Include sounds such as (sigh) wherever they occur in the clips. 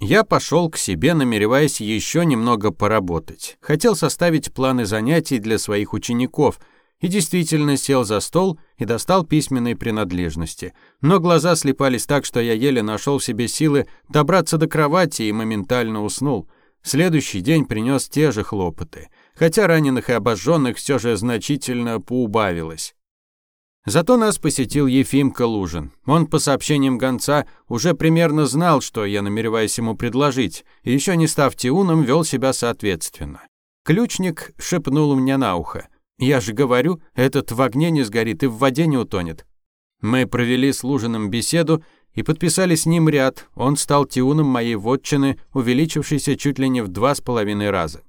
Я пошел к себе, намереваясь еще немного поработать. Хотел составить планы занятий для своих учеников и действительно сел за стол и достал письменные принадлежности. Но глаза слепались так, что я еле нашел в себе силы добраться до кровати и моментально уснул. Следующий день принес те же хлопоты, хотя раненых и обожженных все же значительно поубавилось. Зато нас посетил Ефим Калужин. Он, по сообщениям гонца, уже примерно знал, что я намереваюсь ему предложить, и еще не став Тиуном, вел себя соответственно. Ключник шепнул мне на ухо. «Я же говорю, этот в огне не сгорит и в воде не утонет». Мы провели с Лужиным беседу и подписали с ним ряд. Он стал Тиуном моей вотчины, увеличившейся чуть ли не в два с половиной раза.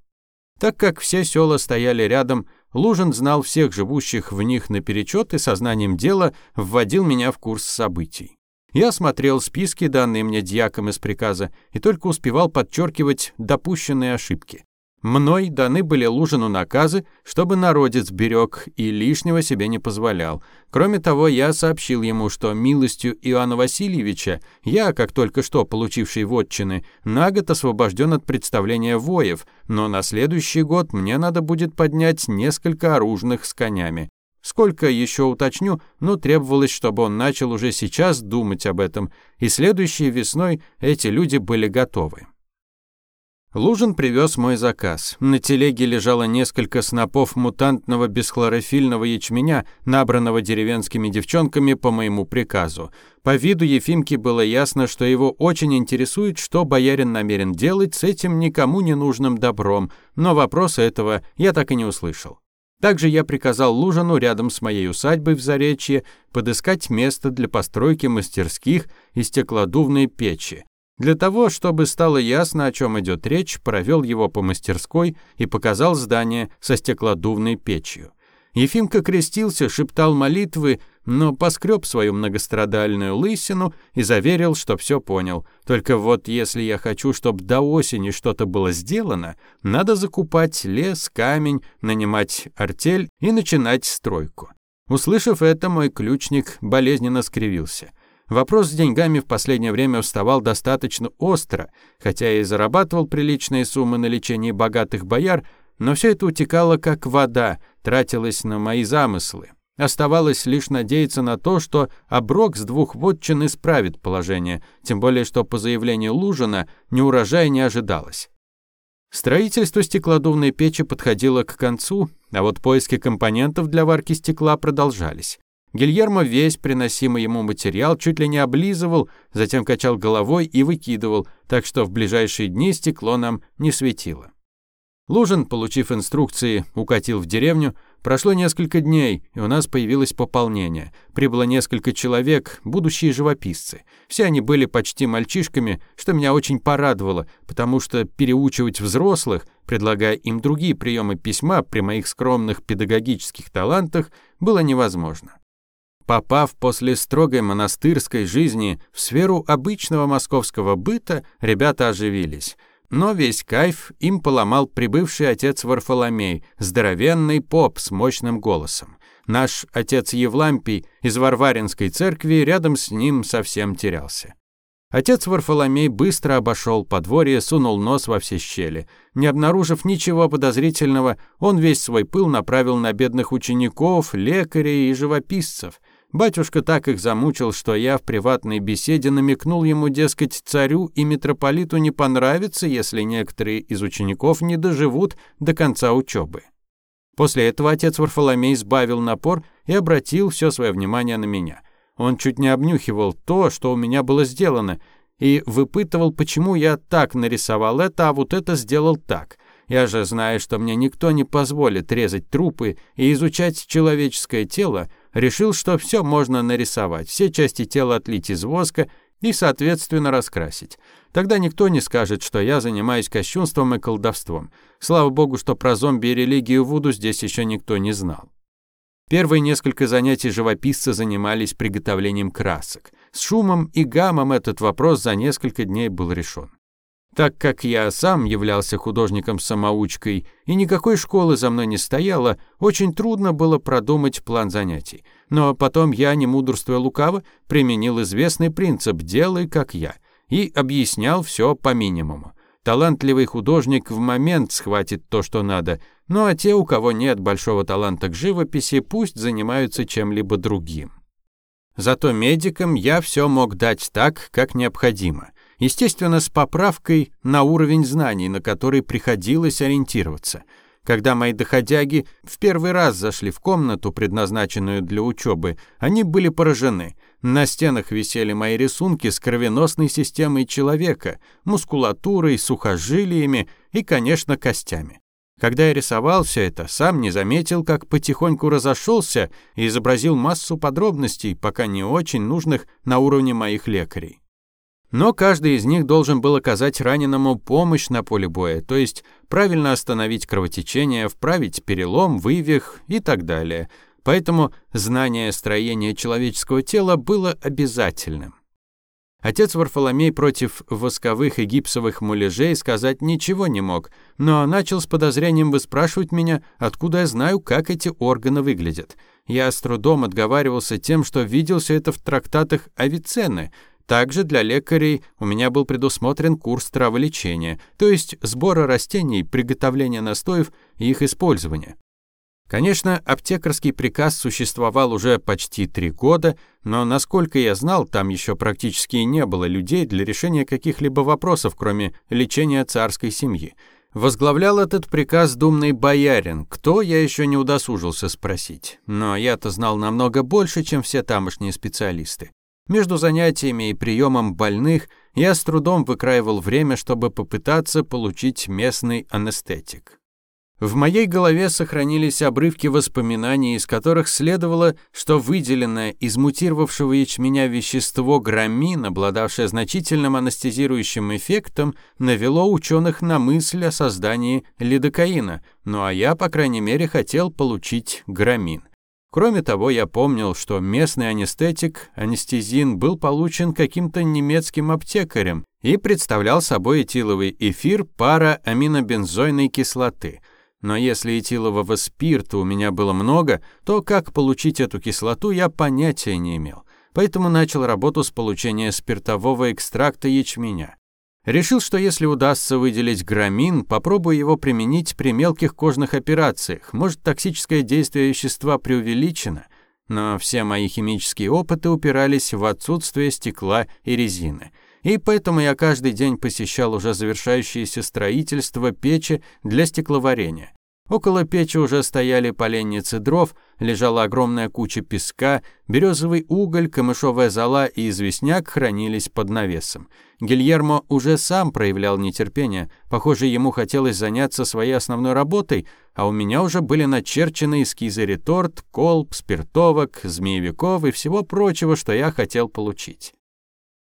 Так как все села стояли рядом, Лужин знал всех живущих в них наперечет и сознанием дела вводил меня в курс событий. Я смотрел списки, данные мне дьяком из приказа, и только успевал подчеркивать допущенные ошибки. Мной даны были Лужину наказы, чтобы народец берег и лишнего себе не позволял. Кроме того, я сообщил ему, что милостью Иоанна Васильевича я, как только что получивший вотчины, на год освобожден от представления воев, но на следующий год мне надо будет поднять несколько оружных с конями. Сколько еще уточню, но требовалось, чтобы он начал уже сейчас думать об этом, и следующей весной эти люди были готовы. Лужин привез мой заказ. На телеге лежало несколько снопов мутантного бесхлорофильного ячменя, набранного деревенскими девчонками по моему приказу. По виду Ефимки было ясно, что его очень интересует, что боярин намерен делать с этим никому не нужным добром, но вопроса этого я так и не услышал. Также я приказал Лужину рядом с моей усадьбой в Заречье подыскать место для постройки мастерских и стеклодувной печи. Для того, чтобы стало ясно, о чем идет речь, провел его по мастерской и показал здание со стеклодувной печью. Ефимка крестился, шептал молитвы, но поскреб свою многострадальную лысину и заверил, что все понял. Только вот если я хочу, чтобы до осени что-то было сделано, надо закупать лес, камень, нанимать артель и начинать стройку. Услышав это, мой ключник болезненно скривился. Вопрос с деньгами в последнее время вставал достаточно остро, хотя и зарабатывал приличные суммы на лечение богатых бояр, но все это утекало как вода, тратилось на мои замыслы. Оставалось лишь надеяться на то, что оброк с двух вотчин исправит положение, тем более что по заявлению Лужина неурожая не ожидалось. Строительство стеклодувной печи подходило к концу, а вот поиски компонентов для варки стекла продолжались. Гильермо весь приносимый ему материал чуть ли не облизывал, затем качал головой и выкидывал, так что в ближайшие дни стекло нам не светило. Лужин, получив инструкции, укатил в деревню. Прошло несколько дней, и у нас появилось пополнение. Прибыло несколько человек, будущие живописцы. Все они были почти мальчишками, что меня очень порадовало, потому что переучивать взрослых, предлагая им другие приемы письма при моих скромных педагогических талантах, было невозможно. Попав после строгой монастырской жизни в сферу обычного московского быта, ребята оживились. Но весь кайф им поломал прибывший отец Варфоломей, здоровенный поп с мощным голосом. Наш отец Евлампий из Варваринской церкви рядом с ним совсем терялся. Отец Варфоломей быстро обошел подворье, сунул нос во все щели. Не обнаружив ничего подозрительного, он весь свой пыл направил на бедных учеников, лекарей и живописцев – Батюшка, так их замучил, что я в приватной беседе намекнул ему, дескать, царю и митрополиту не понравится, если некоторые из учеников не доживут до конца учебы. После этого отец Варфоломей сбавил напор и обратил все свое внимание на меня. Он чуть не обнюхивал то, что у меня было сделано, и выпытывал, почему я так нарисовал это, а вот это сделал так. Я же знаю, что мне никто не позволит резать трупы и изучать человеческое тело, решил, что все можно нарисовать, все части тела отлить из воска и, соответственно, раскрасить. Тогда никто не скажет, что я занимаюсь кощунством и колдовством. Слава богу, что про зомби и религию Вуду здесь еще никто не знал. Первые несколько занятий живописца занимались приготовлением красок. С шумом и гамом этот вопрос за несколько дней был решен. Так как я сам являлся художником-самоучкой и никакой школы за мной не стояло, очень трудно было продумать план занятий. Но потом я, не мудрствуя лукаво, применил известный принцип «делай, как я» и объяснял все по минимуму. Талантливый художник в момент схватит то, что надо, ну а те, у кого нет большого таланта к живописи, пусть занимаются чем-либо другим. Зато медикам я все мог дать так, как необходимо – естественно, с поправкой на уровень знаний, на который приходилось ориентироваться. Когда мои доходяги в первый раз зашли в комнату, предназначенную для учебы, они были поражены. На стенах висели мои рисунки с кровеносной системой человека, мускулатурой, сухожилиями и, конечно, костями. Когда я рисовал все это, сам не заметил, как потихоньку разошелся и изобразил массу подробностей, пока не очень нужных на уровне моих лекарей. Но каждый из них должен был оказать раненому помощь на поле боя, то есть правильно остановить кровотечение, вправить перелом, вывих и так далее. Поэтому знание строения человеческого тела было обязательным. Отец Варфоломей против восковых и гипсовых муляжей сказать ничего не мог, но начал с подозрением выспрашивать меня, откуда я знаю, как эти органы выглядят. Я с трудом отговаривался тем, что видел все это в трактатах Авиценны, также для лекарей у меня был предусмотрен курс траволечения, то есть сбора растений, приготовления настоев и их использования. Конечно, аптекарский приказ существовал уже почти три года, но, насколько я знал, там еще практически не было людей для решения каких-либо вопросов, кроме лечения царской семьи. Возглавлял этот приказ думный боярин, кто, я еще не удосужился спросить. Но я-то знал намного больше, чем все тамошние специалисты. Между занятиями и приемом больных я с трудом выкраивал время, чтобы попытаться получить местный анестетик. В моей голове сохранились обрывки воспоминаний, из которых следовало, что выделенное из мутировавшего ячменя вещество грамин, обладавшее значительным анестезирующим эффектом, навело ученых на мысль о создании лидокаина, ну а я, по крайней мере, хотел получить грамин. Кроме того, я помнил, что местный анестетик анестезин был получен каким-то немецким аптекарем и представлял собой этиловый эфир пара аминобензойной кислоты. Но если этилового спирта у меня было много, то как получить эту кислоту я понятия не имел. Поэтому начал работу с получения спиртового экстракта ячменя. Решил, что если удастся выделить грамин, попробую его применить при мелких кожных операциях. Может, токсическое действие вещества преувеличено, но все мои химические опыты упирались в отсутствие стекла и резины. И поэтому я каждый день посещал уже завершающееся строительство печи для стекловарения. Около печи уже стояли поленницы дров, лежала огромная куча песка, березовый уголь, камышовая зола и известняк хранились под навесом. Гильермо уже сам проявлял нетерпение. Похоже, ему хотелось заняться своей основной работой, а у меня уже были начерчены эскизы реторт, колб, спиртовок, змеевиков и всего прочего, что я хотел получить.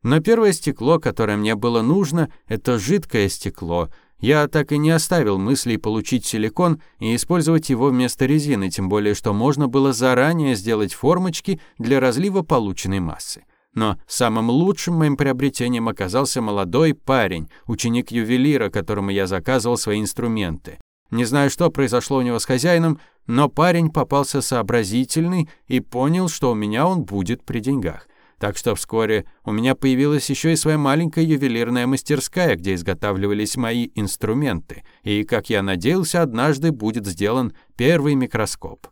Но первое стекло, которое мне было нужно, это жидкое стекло — я так и не оставил мысли получить силикон и использовать его вместо резины, тем более что можно было заранее сделать формочки для разлива полученной массы. Но самым лучшим моим приобретением оказался молодой парень, ученик ювелира, которому я заказывал свои инструменты. Не знаю, что произошло у него с хозяином, но парень попался сообразительный и понял, что у меня он будет при деньгах. Так что вскоре у меня появилась еще и своя маленькая ювелирная мастерская, где изготавливались мои инструменты, и, как я надеялся, однажды будет сделан первый микроскоп.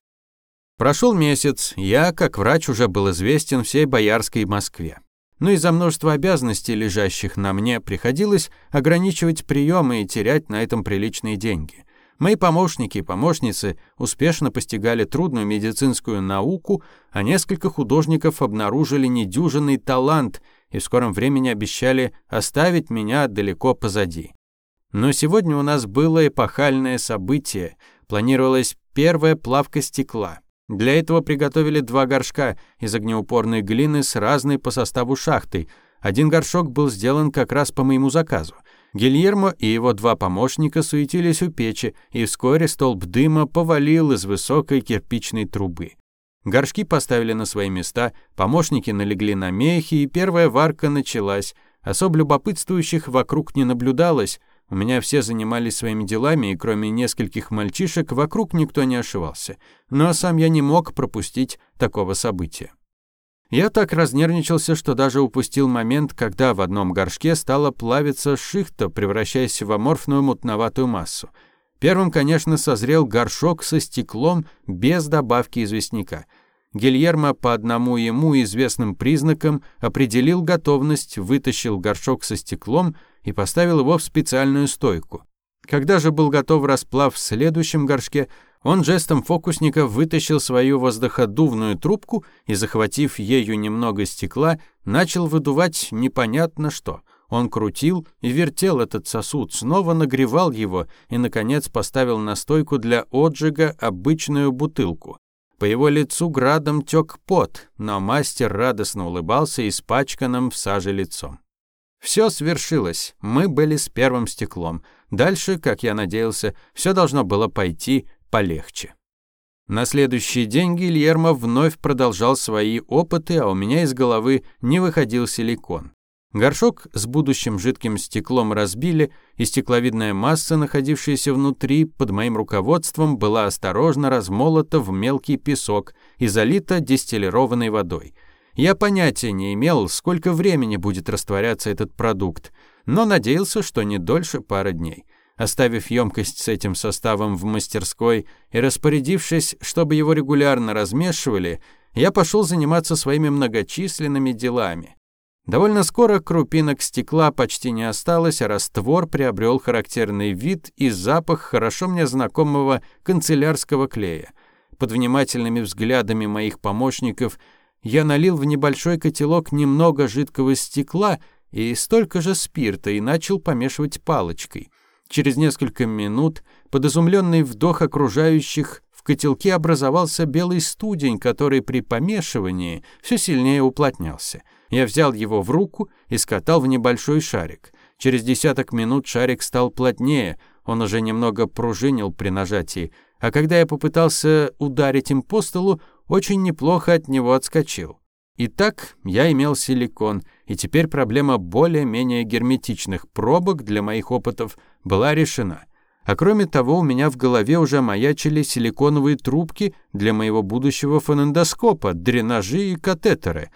Прошел месяц, я, как врач, уже был известен всей Боярской Москве. Но из-за множества обязанностей, лежащих на мне, приходилось ограничивать приемы и терять на этом приличные деньги – Мои помощники и помощницы успешно постигали трудную медицинскую науку, а несколько художников обнаружили недюжинный талант и в скором времени обещали оставить меня далеко позади. Но сегодня у нас было эпохальное событие. Планировалась первая плавка стекла. Для этого приготовили два горшка из огнеупорной глины с разной по составу шахтой. Один горшок был сделан как раз по моему заказу — Гильермо и его два помощника суетились у печи, и вскоре столб дыма повалил из высокой кирпичной трубы. Горшки поставили на свои места, помощники налегли на мехи, и первая варка началась. Особ любопытствующих вокруг не наблюдалось. У меня все занимались своими делами, и кроме нескольких мальчишек вокруг никто не ошивался. Но сам я не мог пропустить такого события. Я так разнервничался, что даже упустил момент, когда в одном горшке стала плавиться шихта, превращаясь в аморфную мутноватую массу. Первым, конечно, созрел горшок со стеклом без добавки известняка. Гильермо по одному ему известным признакам определил готовность, вытащил горшок со стеклом и поставил его в специальную стойку. Когда же был готов расплав в следующем горшке – он жестом фокусника вытащил свою воздуходувную трубку и, захватив ею немного стекла, начал выдувать непонятно что. Он крутил и вертел этот сосуд, снова нагревал его и, наконец, поставил на стойку для отжига обычную бутылку. По его лицу градом тек пот, но мастер радостно улыбался испачканным в саже лицом. Все свершилось, мы были с первым стеклом. Дальше, как я надеялся, все должно было пойти полегче. На следующий день Гильермо вновь продолжал свои опыты, а у меня из головы не выходил силикон. Горшок с будущим жидким стеклом разбили, и стекловидная масса, находившаяся внутри, под моим руководством, была осторожно размолота в мелкий песок и залита дистиллированной водой. Я понятия не имел, сколько времени будет растворяться этот продукт, но надеялся, что не дольше пары дней. Оставив емкость с этим составом в мастерской и распорядившись, чтобы его регулярно размешивали, я пошел заниматься своими многочисленными делами. Довольно скоро крупинок стекла почти не осталось, а раствор приобрел характерный вид и запах хорошо мне знакомого канцелярского клея. Под внимательными взглядами моих помощников я налил в небольшой котелок немного жидкого стекла и столько же спирта и начал помешивать палочкой — Через несколько минут под изумленный вдох окружающих в котелке образовался белый студень, который при помешивании все сильнее уплотнялся. Я взял его в руку и скатал в небольшой шарик. Через десяток минут шарик стал плотнее, он уже немного пружинил при нажатии, а когда я попытался ударить им по столу, очень неплохо от него отскочил. Итак, я имел силикон, и теперь проблема более-менее герметичных пробок для моих опытов была решена. А кроме того, у меня в голове уже маячили силиконовые трубки для моего будущего фонендоскопа, дренажи и катетеры.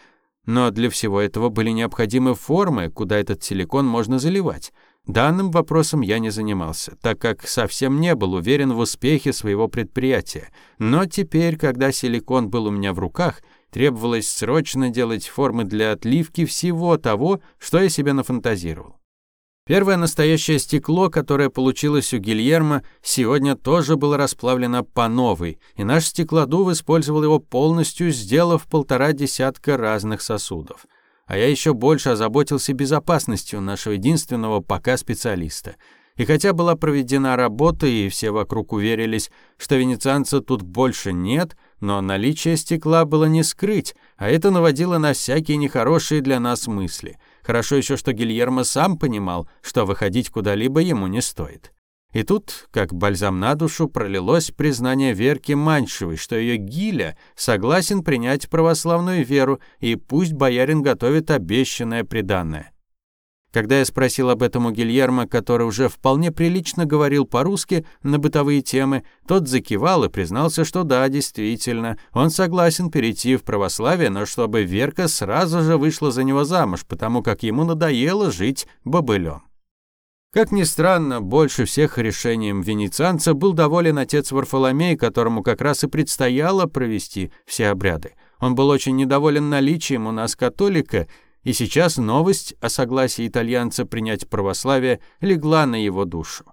Но для всего этого были необходимы формы, куда этот силикон можно заливать. Данным вопросом я не занимался, так как совсем не был уверен в успехе своего предприятия. Но теперь, когда силикон был у меня в руках, требовалось срочно делать формы для отливки всего того, что я себе нафантазировал. Первое настоящее стекло, которое получилось у Гильермо, сегодня тоже было расплавлено по новой, и наш стеклодув использовал его полностью, сделав полтора десятка разных сосудов. А я еще больше озаботился безопасностью нашего единственного пока специалиста — и хотя была проведена работа, и все вокруг уверились, что венецианца тут больше нет, но наличие стекла было не скрыть, а это наводило на всякие нехорошие для нас мысли. Хорошо еще, что Гильермо сам понимал, что выходить куда-либо ему не стоит. И тут, как бальзам на душу, пролилось признание Верки Манчевой, что ее Гиля согласен принять православную веру, и пусть боярин готовит обещанное приданное. Когда я спросил об этом у Гильермо, который уже вполне прилично говорил по-русски на бытовые темы, тот закивал и признался, что да, действительно, он согласен перейти в православие, но чтобы Верка сразу же вышла за него замуж, потому как ему надоело жить бобылем. Как ни странно, больше всех решением венецианца был доволен отец Варфоломей, которому как раз и предстояло провести все обряды. Он был очень недоволен наличием у нас католика, и сейчас новость о согласии итальянца принять православие легла на его душу.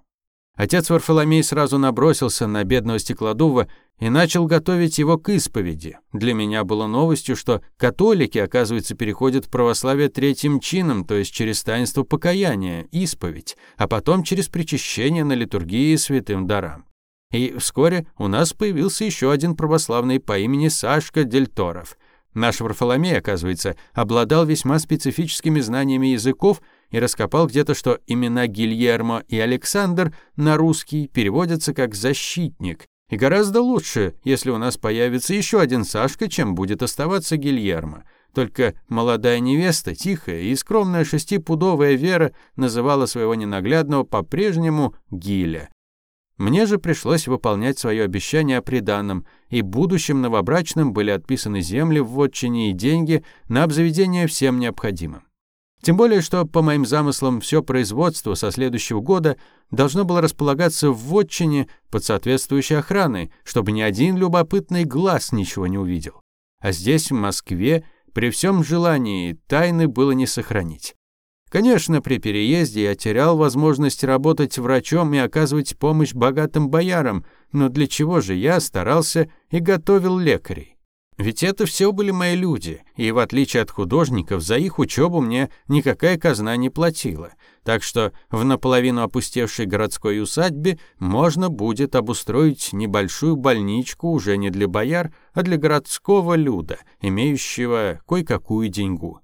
Отец Варфоломей сразу набросился на бедного стеклодува и начал готовить его к исповеди. Для меня было новостью, что католики, оказывается, переходят в православие третьим чином, то есть через таинство покаяния, исповедь, а потом через причащение на литургии святым дарам. И вскоре у нас появился еще один православный по имени Сашка Дельторов. Наш Варфоломей, оказывается, обладал весьма специфическими знаниями языков и раскопал где-то, что имена Гильермо и Александр на русский переводятся как «защитник». И гораздо лучше, если у нас появится еще один Сашка, чем будет оставаться Гильермо. Только молодая невеста, тихая и скромная шестипудовая Вера, называла своего ненаглядного по-прежнему Гиля. Мне же пришлось выполнять свое обещание о приданном, и будущим новобрачным были отписаны земли в отчине и деньги на обзаведение всем необходимым. Тем более, что, по моим замыслам, все производство со следующего года должно было располагаться в отчине под соответствующей охраной, чтобы ни один любопытный глаз ничего не увидел. А здесь, в Москве, при всем желании тайны было не сохранить. Конечно, при переезде я терял возможность работать врачом и оказывать помощь богатым боярам, но для чего же я старался и готовил лекарей? Ведь это все были мои люди, и в отличие от художников, за их учебу мне никакая казна не платила. Так что в наполовину опустевшей городской усадьбе можно будет обустроить небольшую больничку уже не для бояр, а для городского люда, имеющего кое-какую деньгу.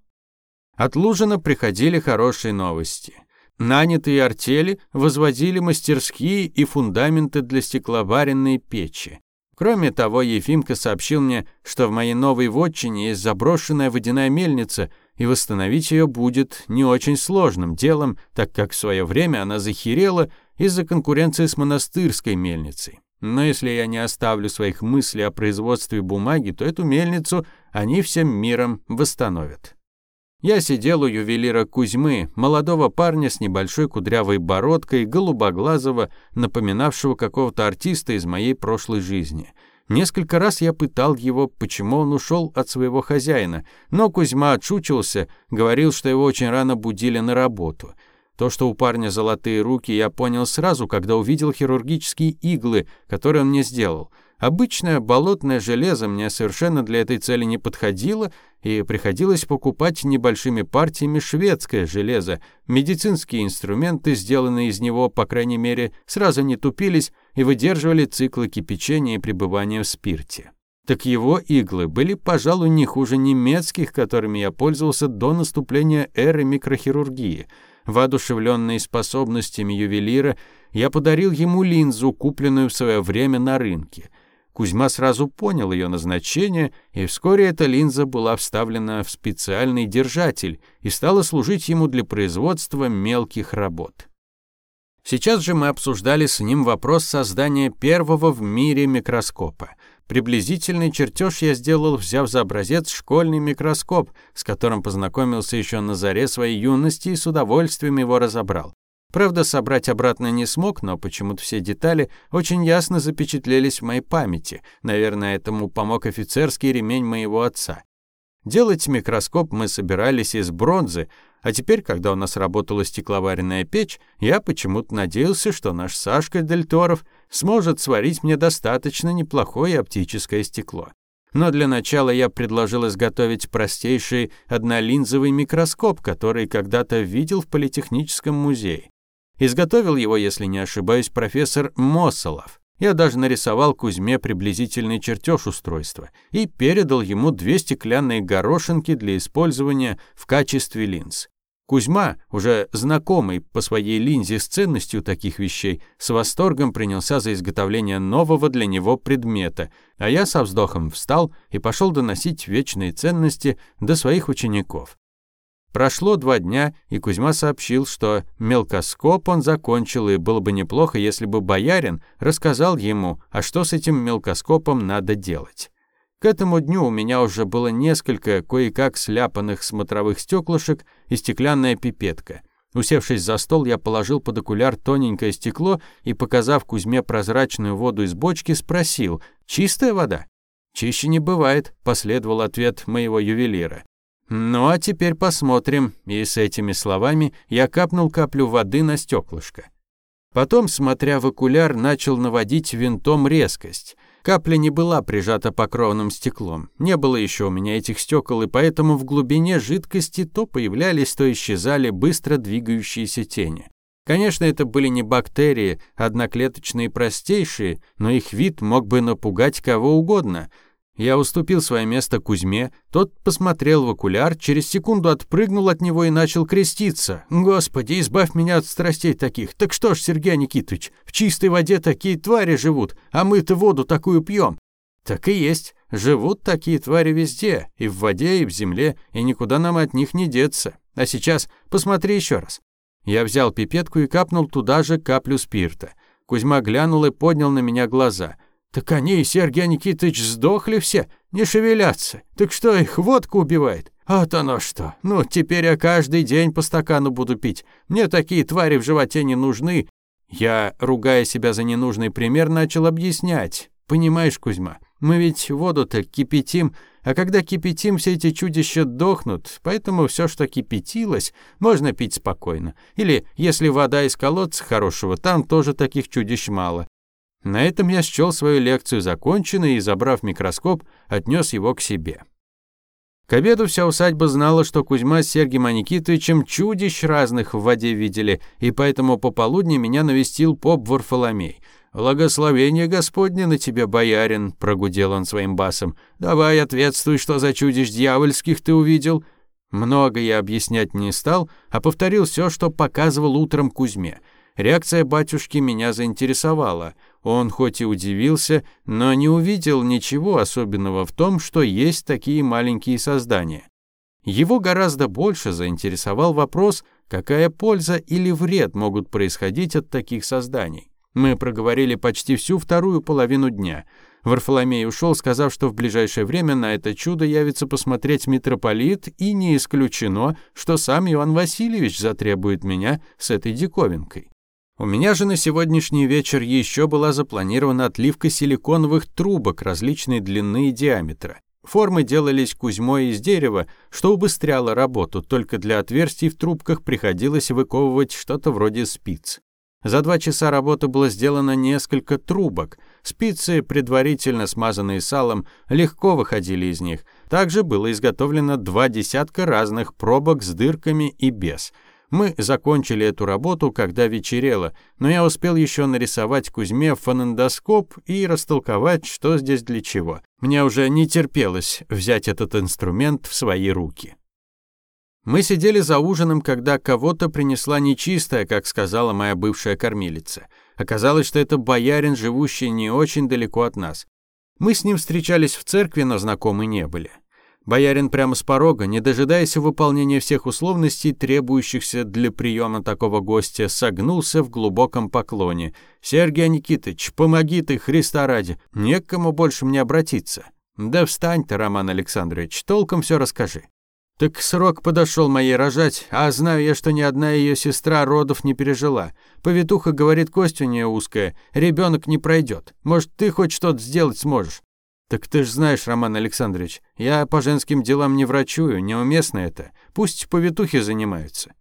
От Лужина приходили хорошие новости. Нанятые артели возводили мастерские и фундаменты для стекловаренной печи. Кроме того, Ефимка сообщил мне, что в моей новой вотчине есть заброшенная водяная мельница, и восстановить ее будет не очень сложным делом, так как в свое время она захерела из-за конкуренции с монастырской мельницей. Но если я не оставлю своих мыслей о производстве бумаги, то эту мельницу они всем миром восстановят. Я сидел у ювелира Кузьмы, молодого парня с небольшой кудрявой бородкой, голубоглазого, напоминавшего какого-то артиста из моей прошлой жизни. Несколько раз я пытал его, почему он ушел от своего хозяина, но Кузьма отшучился, говорил, что его очень рано будили на работу. То, что у парня золотые руки, я понял сразу, когда увидел хирургические иглы, которые он мне сделал — Обычное болотное железо мне совершенно для этой цели не подходило, и приходилось покупать небольшими партиями шведское железо. Медицинские инструменты, сделанные из него, по крайней мере, сразу не тупились и выдерживали циклы кипячения и пребывания в спирте. Так его иглы были, пожалуй, не хуже немецких, которыми я пользовался до наступления эры микрохирургии. Воодушевленный способностями ювелира, я подарил ему линзу, купленную в свое время на рынке. Кузьма сразу понял ее назначение, и вскоре эта линза была вставлена в специальный держатель и стала служить ему для производства мелких работ. Сейчас же мы обсуждали с ним вопрос создания первого в мире микроскопа. Приблизительный чертеж я сделал, взяв за образец школьный микроскоп, с которым познакомился еще на заре своей юности и с удовольствием его разобрал. Правда, собрать обратно не смог, но почему-то все детали очень ясно запечатлелись в моей памяти. Наверное, этому помог офицерский ремень моего отца. Делать микроскоп мы собирались из бронзы, а теперь, когда у нас работала стекловаренная печь, я почему-то надеялся, что наш Сашка Дельторов сможет сварить мне достаточно неплохое оптическое стекло. Но для начала я предложил изготовить простейший однолинзовый микроскоп, который когда-то видел в Политехническом музее. Изготовил его, если не ошибаюсь, профессор Мосолов. Я даже нарисовал Кузьме приблизительный чертеж устройства и передал ему две стеклянные горошинки для использования в качестве линз. Кузьма, уже знакомый по своей линзе с ценностью таких вещей, с восторгом принялся за изготовление нового для него предмета, а я со вздохом встал и пошел доносить вечные ценности до своих учеников. Прошло два дня, и Кузьма сообщил, что мелкоскоп он закончил, и было бы неплохо, если бы боярин рассказал ему, а что с этим мелкоскопом надо делать. К этому дню у меня уже было несколько кое-как сляпанных смотровых стеклышек и стеклянная пипетка. Усевшись за стол, я положил под окуляр тоненькое стекло и, показав Кузьме прозрачную воду из бочки, спросил «Чистая вода?» «Чище не бывает», — последовал ответ моего ювелира. «Ну а теперь посмотрим». И с этими словами я капнул каплю воды на стеклышко. Потом, смотря в окуляр, начал наводить винтом резкость. Капля не была прижата покровным стеклом. Не было еще у меня этих стекол, и поэтому в глубине жидкости то появлялись, то исчезали быстро двигающиеся тени. Конечно, это были не бактерии, одноклеточные простейшие, но их вид мог бы напугать кого угодно — я уступил свое место Кузьме, тот посмотрел в окуляр, через секунду отпрыгнул от него и начал креститься. «Господи, избавь меня от страстей таких! Так что ж, Сергей Никитович, в чистой воде такие твари живут, а мы-то воду такую пьем!» «Так и есть, живут такие твари везде, и в воде, и в земле, и никуда нам от них не деться. А сейчас посмотри еще раз». Я взял пипетку и капнул туда же каплю спирта. Кузьма глянул и поднял на меня глаза – так они, Сергей Никитыч, сдохли все, не шевелятся. Так что их водка убивает? А то на что. Ну, теперь я каждый день по стакану буду пить. Мне такие твари в животе не нужны. Я, ругая себя за ненужный пример, начал объяснять. Понимаешь, Кузьма, мы ведь воду-то кипятим, а когда кипятим, все эти чудища дохнут, поэтому все, что кипятилось, можно пить спокойно. Или если вода из колодца хорошего, там тоже таких чудищ мало. На этом я счел свою лекцию законченной и, забрав микроскоп, отнес его к себе. К обеду вся усадьба знала, что Кузьма с Сергием Аникитовичем чудищ разных в воде видели, и поэтому пополудни меня навестил поп Варфоломей. «Благословение Господне на тебя, боярин!» — прогудел он своим басом. «Давай ответствуй, что за чудищ дьявольских ты увидел!» Много я объяснять не стал, а повторил все, что показывал утром Кузьме. Реакция батюшки меня заинтересовала — он хоть и удивился, но не увидел ничего особенного в том, что есть такие маленькие создания. Его гораздо больше заинтересовал вопрос, какая польза или вред могут происходить от таких созданий. Мы проговорили почти всю вторую половину дня. Варфоломей ушел, сказав, что в ближайшее время на это чудо явится посмотреть митрополит, и не исключено, что сам Иоанн Васильевич затребует меня с этой диковинкой. У меня же на сегодняшний вечер еще была запланирована отливка силиконовых трубок различной длины и диаметра. Формы делались кузьмой из дерева, что убыстряло работу, только для отверстий в трубках приходилось выковывать что-то вроде спиц. За два часа работы было сделано несколько трубок. Спицы, предварительно смазанные салом, легко выходили из них. Также было изготовлено два десятка разных пробок с дырками и без – мы закончили эту работу, когда вечерело, но я успел еще нарисовать Кузьме фонендоскоп и растолковать, что здесь для чего. Мне уже не терпелось взять этот инструмент в свои руки. Мы сидели за ужином, когда кого-то принесла нечистая, как сказала моя бывшая кормилица. Оказалось, что это боярин, живущий не очень далеко от нас. Мы с ним встречались в церкви, но знакомы не были. Боярин прямо с порога, не дожидаясь выполнения всех условностей, требующихся для приема такого гостя, согнулся в глубоком поклоне. Сергей Никитыч, помоги ты, Христа ради, некому больше мне обратиться». «Да встань ты, Роман Александрович, толком все расскажи». Так срок подошел моей рожать, а знаю я, что ни одна ее сестра родов не пережила. Повитуха говорит, кость у нее узкая, ребенок не пройдет. Может, ты хоть что-то сделать сможешь? «Так ты ж знаешь, Роман Александрович, я по женским делам не врачую, неуместно это. Пусть повитухи занимаются».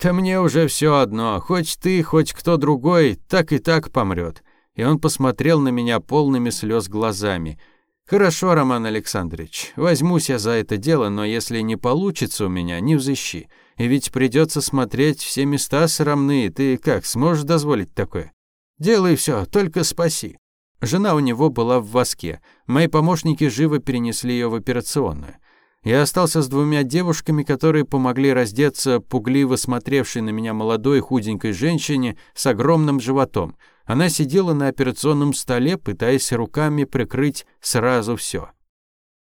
«Да мне уже все одно, хоть ты, хоть кто другой, так и так помрет. И он посмотрел на меня полными слез глазами. «Хорошо, Роман Александрович, возьмусь я за это дело, но если не получится у меня, не взыщи. И ведь придется смотреть все места срамные, ты как, сможешь дозволить такое? Делай все, только спаси». Жена у него была в воске. Мои помощники живо перенесли ее в операционную. Я остался с двумя девушками, которые помогли раздеться пугливо смотревшей на меня молодой худенькой женщине с огромным животом. Она сидела на операционном столе, пытаясь руками прикрыть сразу все.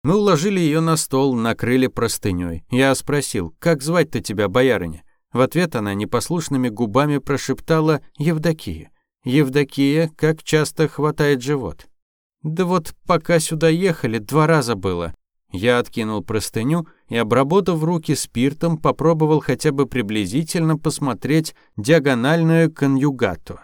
Мы уложили ее на стол, накрыли простыней. Я спросил, «Как звать-то тебя, боярыня?» В ответ она непослушными губами прошептала «Евдокия». Евдокия, как часто хватает живот. Да вот пока сюда ехали, два раза было. Я откинул простыню и, обработав руки спиртом, попробовал хотя бы приблизительно посмотреть диагональную конъюгату.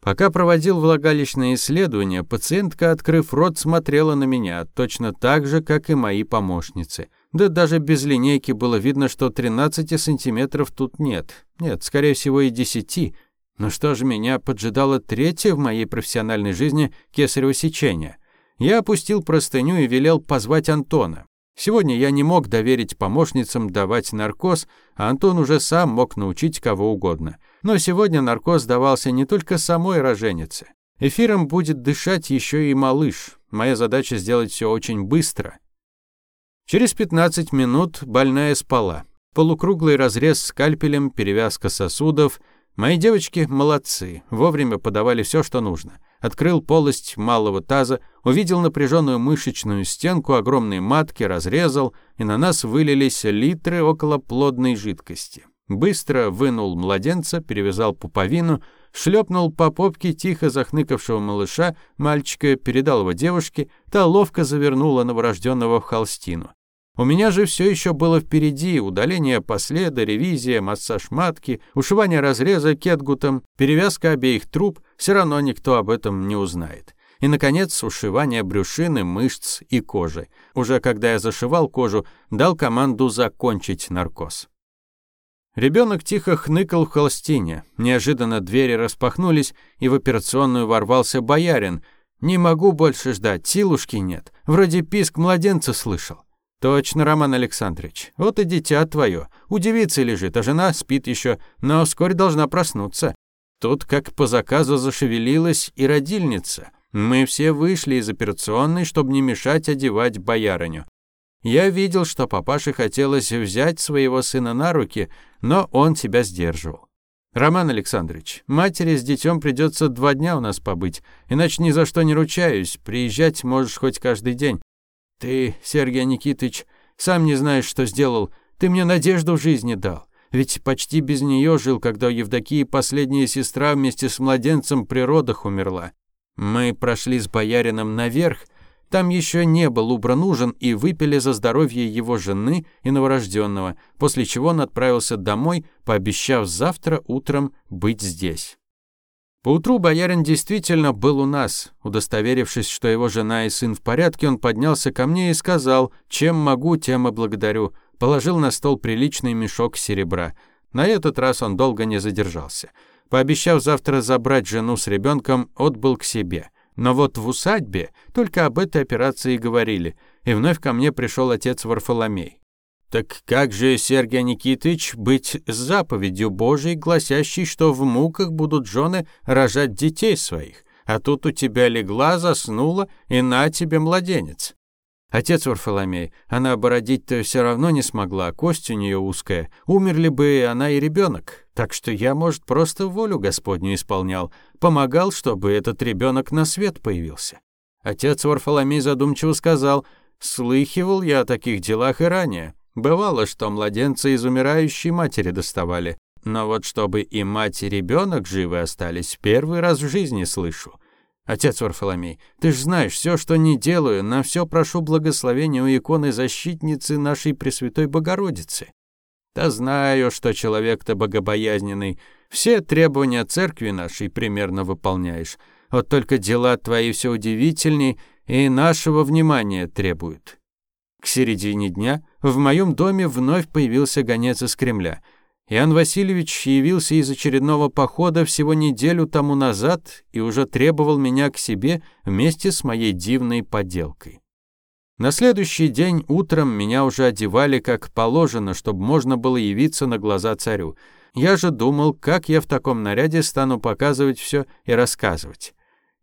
Пока проводил влагалищные исследование, пациентка, открыв рот, смотрела на меня, точно так же, как и мои помощницы. Да даже без линейки было видно, что 13 сантиметров тут нет. Нет, скорее всего, и 10, но что же меня поджидало третье в моей профессиональной жизни кесарево сечение? Я опустил простыню и велел позвать Антона. Сегодня я не мог доверить помощницам давать наркоз, а Антон уже сам мог научить кого угодно. Но сегодня наркоз давался не только самой роженице. Эфиром будет дышать еще и малыш. Моя задача сделать все очень быстро. Через 15 минут больная спала. Полукруглый разрез скальпелем, перевязка сосудов — Мои девочки молодцы, вовремя подавали все, что нужно. Открыл полость малого таза, увидел напряженную мышечную стенку, огромные матки, разрезал, и на нас вылились литры около плодной жидкости. Быстро вынул младенца, перевязал пуповину, шлепнул по попке тихо захныкавшего малыша, мальчика передал его девушке, та ловко завернула новорожденного в холстину. У меня же все еще было впереди, удаление последа, ревизия, массаж матки, ушивание разреза кетгутом, перевязка обеих труб, все равно никто об этом не узнает. И, наконец, ушивание брюшины, мышц и кожи. Уже когда я зашивал кожу, дал команду закончить наркоз. Ребенок тихо хныкал в холстине. Неожиданно двери распахнулись, и в операционную ворвался боярин. «Не могу больше ждать, силушки нет. Вроде писк младенца слышал». «Точно, Роман Александрович, вот и дитя твое. У девицы лежит, а жена спит еще, но вскоре должна проснуться. Тут, как по заказу, зашевелилась и родильница. Мы все вышли из операционной, чтобы не мешать одевать боярыню. Я видел, что папаше хотелось взять своего сына на руки, но он себя сдерживал. Роман Александрович, матери с детем придется два дня у нас побыть, иначе ни за что не ручаюсь, приезжать можешь хоть каждый день. Ты, Сергей Никитыч, сам не знаешь, что сделал. Ты мне надежду в жизни дал. Ведь почти без нее жил, когда у Евдокии последняя сестра вместе с младенцем при родах умерла. Мы прошли с боярином наверх, там еще не был убран ужин и выпили за здоровье его жены и новорожденного, после чего он отправился домой, пообещав завтра утром быть здесь. Поутру боярин действительно был у нас. Удостоверившись, что его жена и сын в порядке, он поднялся ко мне и сказал, чем могу, тем и благодарю. Положил на стол приличный мешок серебра. На этот раз он долго не задержался. Пообещав завтра забрать жену с ребенком, отбыл к себе. Но вот в усадьбе только об этой операции и говорили. И вновь ко мне пришел отец Варфоломей. Так как же, Сергей Никитыч быть с заповедью Божией, гласящей, что в муках будут жены рожать детей своих, а тут у тебя легла, заснула, и на тебе младенец? Отец Варфоломей, она бородить-то все равно не смогла, кость у нее узкая, умерли бы и она, и ребенок. Так что я, может, просто волю Господню исполнял, помогал, чтобы этот ребенок на свет появился. Отец Варфоломей задумчиво сказал, «Слыхивал я о таких делах и ранее, Бывало, что младенцы из умирающей матери доставали, но вот чтобы и мать, и ребенок живы остались, первый раз в жизни слышу. Отец Варфоломей, ты ж знаешь, все, что не делаю, на все прошу благословения у иконы защитницы нашей Пресвятой Богородицы. Да знаю, что человек-то богобоязненный. Все требования церкви нашей примерно выполняешь. Вот только дела твои все удивительней и нашего внимания требуют. К середине дня в моем доме вновь появился гонец из Кремля. Ян Васильевич явился из очередного похода всего неделю тому назад и уже требовал меня к себе вместе с моей дивной поделкой. На следующий день утром меня уже одевали как положено, чтобы можно было явиться на глаза царю. Я же думал, как я в таком наряде стану показывать все и рассказывать.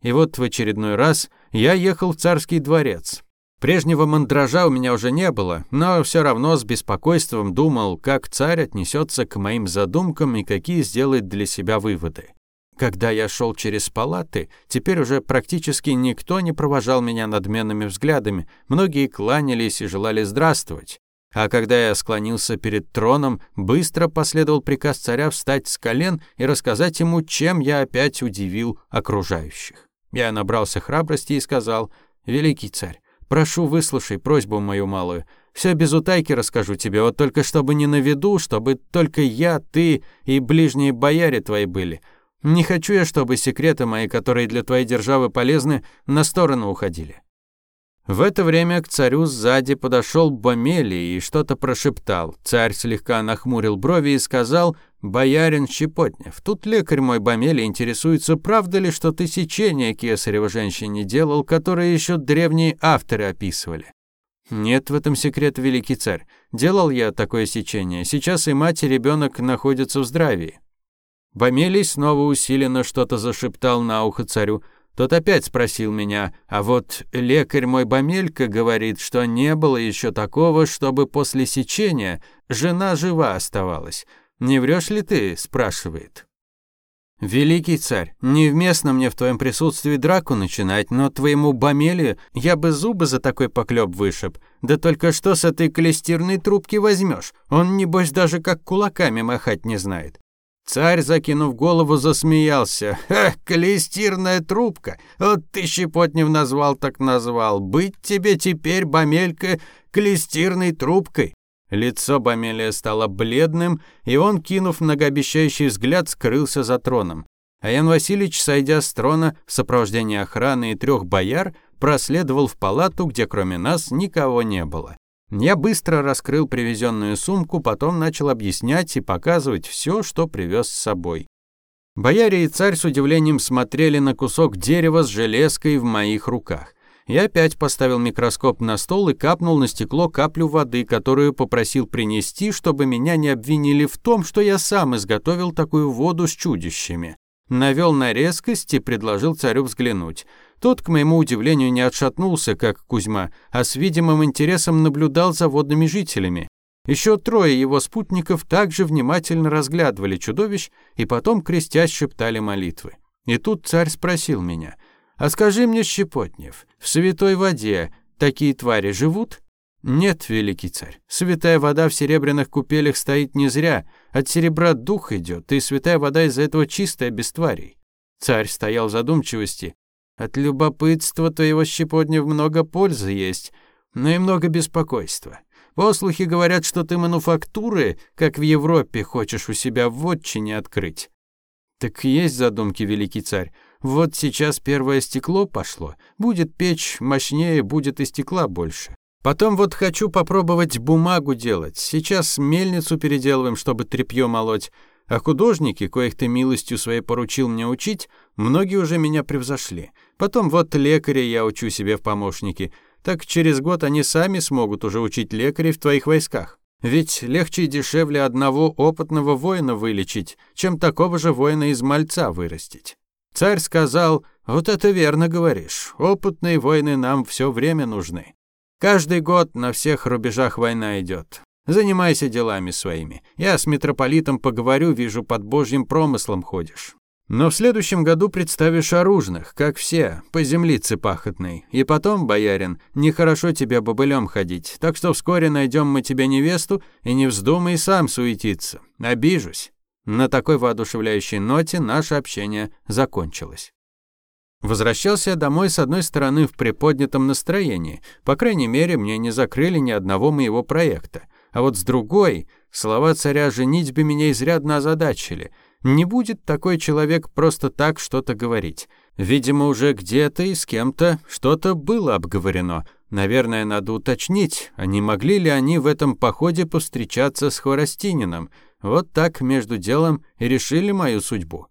И вот в очередной раз я ехал в царский дворец. Прежнего мандража у меня уже не было, но все равно с беспокойством думал, как царь отнесется к моим задумкам и какие сделает для себя выводы. Когда я шел через палаты, теперь уже практически никто не провожал меня надменными взглядами, многие кланялись и желали здравствовать. А когда я склонился перед троном, быстро последовал приказ царя встать с колен и рассказать ему, чем я опять удивил окружающих. Я набрался храбрости и сказал, «Великий царь, Прошу, выслушай просьбу мою малую. Все без утайки расскажу тебе, вот только чтобы не на виду, чтобы только я, ты и ближние бояре твои были. Не хочу я, чтобы секреты мои, которые для твоей державы полезны, на сторону уходили. В это время к царю сзади подошел Бомели и что-то прошептал. Царь слегка нахмурил брови и сказал «Боярин Щепотнев, тут лекарь мой Бомели интересуется, правда ли, что ты сечение кесарева женщине делал, которое еще древние авторы описывали?» «Нет в этом секрет, великий царь. Делал я такое сечение. Сейчас и мать, и ребенок находятся в здравии». Бомелий снова усиленно что-то зашептал на ухо царю – тот опять спросил меня, а вот лекарь мой Бамелька говорит, что не было еще такого, чтобы после сечения жена жива оставалась. «Не врешь ли ты?» – спрашивает. «Великий царь, невместно мне в твоем присутствии драку начинать, но твоему бомелию я бы зубы за такой поклеп вышиб. Да только что с этой клестерной трубки возьмешь? Он, небось, даже как кулаками махать не знает. Царь, закинув голову, засмеялся. «Эх, клестирная трубка! Вот ты, Щепотнев, назвал так назвал. Быть тебе теперь, Бамелька, клестирной трубкой!» Лицо Бамелия стало бледным, и он, кинув многообещающий взгляд, скрылся за троном. А Ян Васильевич, сойдя с трона в сопровождении охраны и трех бояр, проследовал в палату, где кроме нас никого не было. Я быстро раскрыл привезенную сумку, потом начал объяснять и показывать все, что привез с собой. Бояре и царь с удивлением смотрели на кусок дерева с железкой в моих руках. Я опять поставил микроскоп на стол и капнул на стекло каплю воды, которую попросил принести, чтобы меня не обвинили в том, что я сам изготовил такую воду с чудищами. Навел на резкость и предложил царю взглянуть. Тот, к моему удивлению, не отшатнулся, как Кузьма, а с видимым интересом наблюдал за водными жителями. Еще трое его спутников также внимательно разглядывали чудовищ и потом крестясь шептали молитвы. И тут царь спросил меня, «А скажи мне, Щепотнев, в святой воде такие твари живут?» «Нет, великий царь, святая вода в серебряных купелях стоит не зря, от серебра дух идет, и святая вода из-за этого чистая, без тварей». Царь стоял в задумчивости, от любопытства твоего щепотня много пользы есть, но и много беспокойства. Послухи говорят, что ты мануфактуры, как в Европе, хочешь у себя в отчине открыть. Так есть задумки, великий царь. Вот сейчас первое стекло пошло. Будет печь мощнее, будет и стекла больше. Потом вот хочу попробовать бумагу делать. Сейчас мельницу переделываем, чтобы тряпье молоть. А художники, коих ты милостью своей поручил мне учить, многие уже меня превзошли. Потом вот лекаря я учу себе в помощники. Так через год они сами смогут уже учить лекарей в твоих войсках. Ведь легче и дешевле одного опытного воина вылечить, чем такого же воина из мальца вырастить. Царь сказал, вот это верно говоришь, опытные воины нам все время нужны. Каждый год на всех рубежах война идет. Занимайся делами своими. Я с митрополитом поговорю, вижу, под божьим промыслом ходишь. Но в следующем году представишь оружных, как все, по землице пахотной. И потом, боярин, нехорошо тебе бобылем ходить, так что вскоре найдем мы тебе невесту, и не вздумай сам суетиться. Обижусь». На такой воодушевляющей ноте наше общение закончилось. Возвращался я домой с одной стороны в приподнятом настроении. По крайней мере, мне не закрыли ни одного моего проекта. А вот с другой, слова царя женитьбе меня изрядно озадачили». Не будет такой человек просто так что-то говорить. Видимо, уже где-то и с кем-то что-то было обговорено. Наверное, надо уточнить, а не могли ли они в этом походе повстречаться с Хворостининым. Вот так между делом и решили мою судьбу.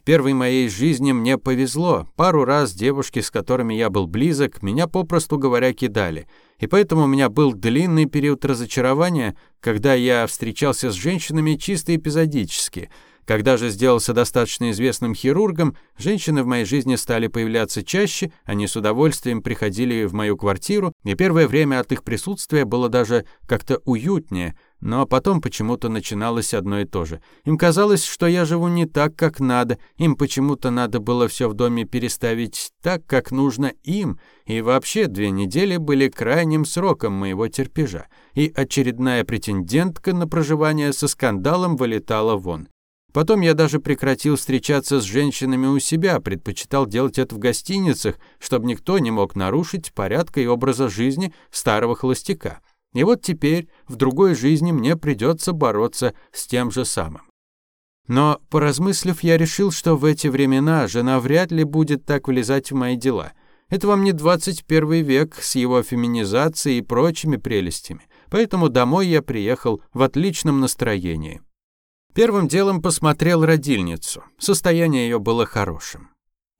В первой моей жизни мне повезло. Пару раз девушки, с которыми я был близок, меня, попросту говоря, кидали. И поэтому у меня был длинный период разочарования, когда я встречался с женщинами чисто эпизодически. Когда же сделался достаточно известным хирургом, женщины в моей жизни стали появляться чаще, они с удовольствием приходили в мою квартиру, и первое время от их присутствия было даже как-то уютнее – но потом почему-то начиналось одно и то же. Им казалось, что я живу не так, как надо. Им почему-то надо было все в доме переставить так, как нужно им. И вообще две недели были крайним сроком моего терпежа. И очередная претендентка на проживание со скандалом вылетала вон. Потом я даже прекратил встречаться с женщинами у себя, предпочитал делать это в гостиницах, чтобы никто не мог нарушить порядка и образа жизни старого холостяка. И вот теперь в другой жизни мне придется бороться с тем же самым. Но, поразмыслив, я решил, что в эти времена жена вряд ли будет так влезать в мои дела. Это вам не 21 век с его феминизацией и прочими прелестями. Поэтому домой я приехал в отличном настроении. Первым делом посмотрел родильницу. Состояние ее было хорошим.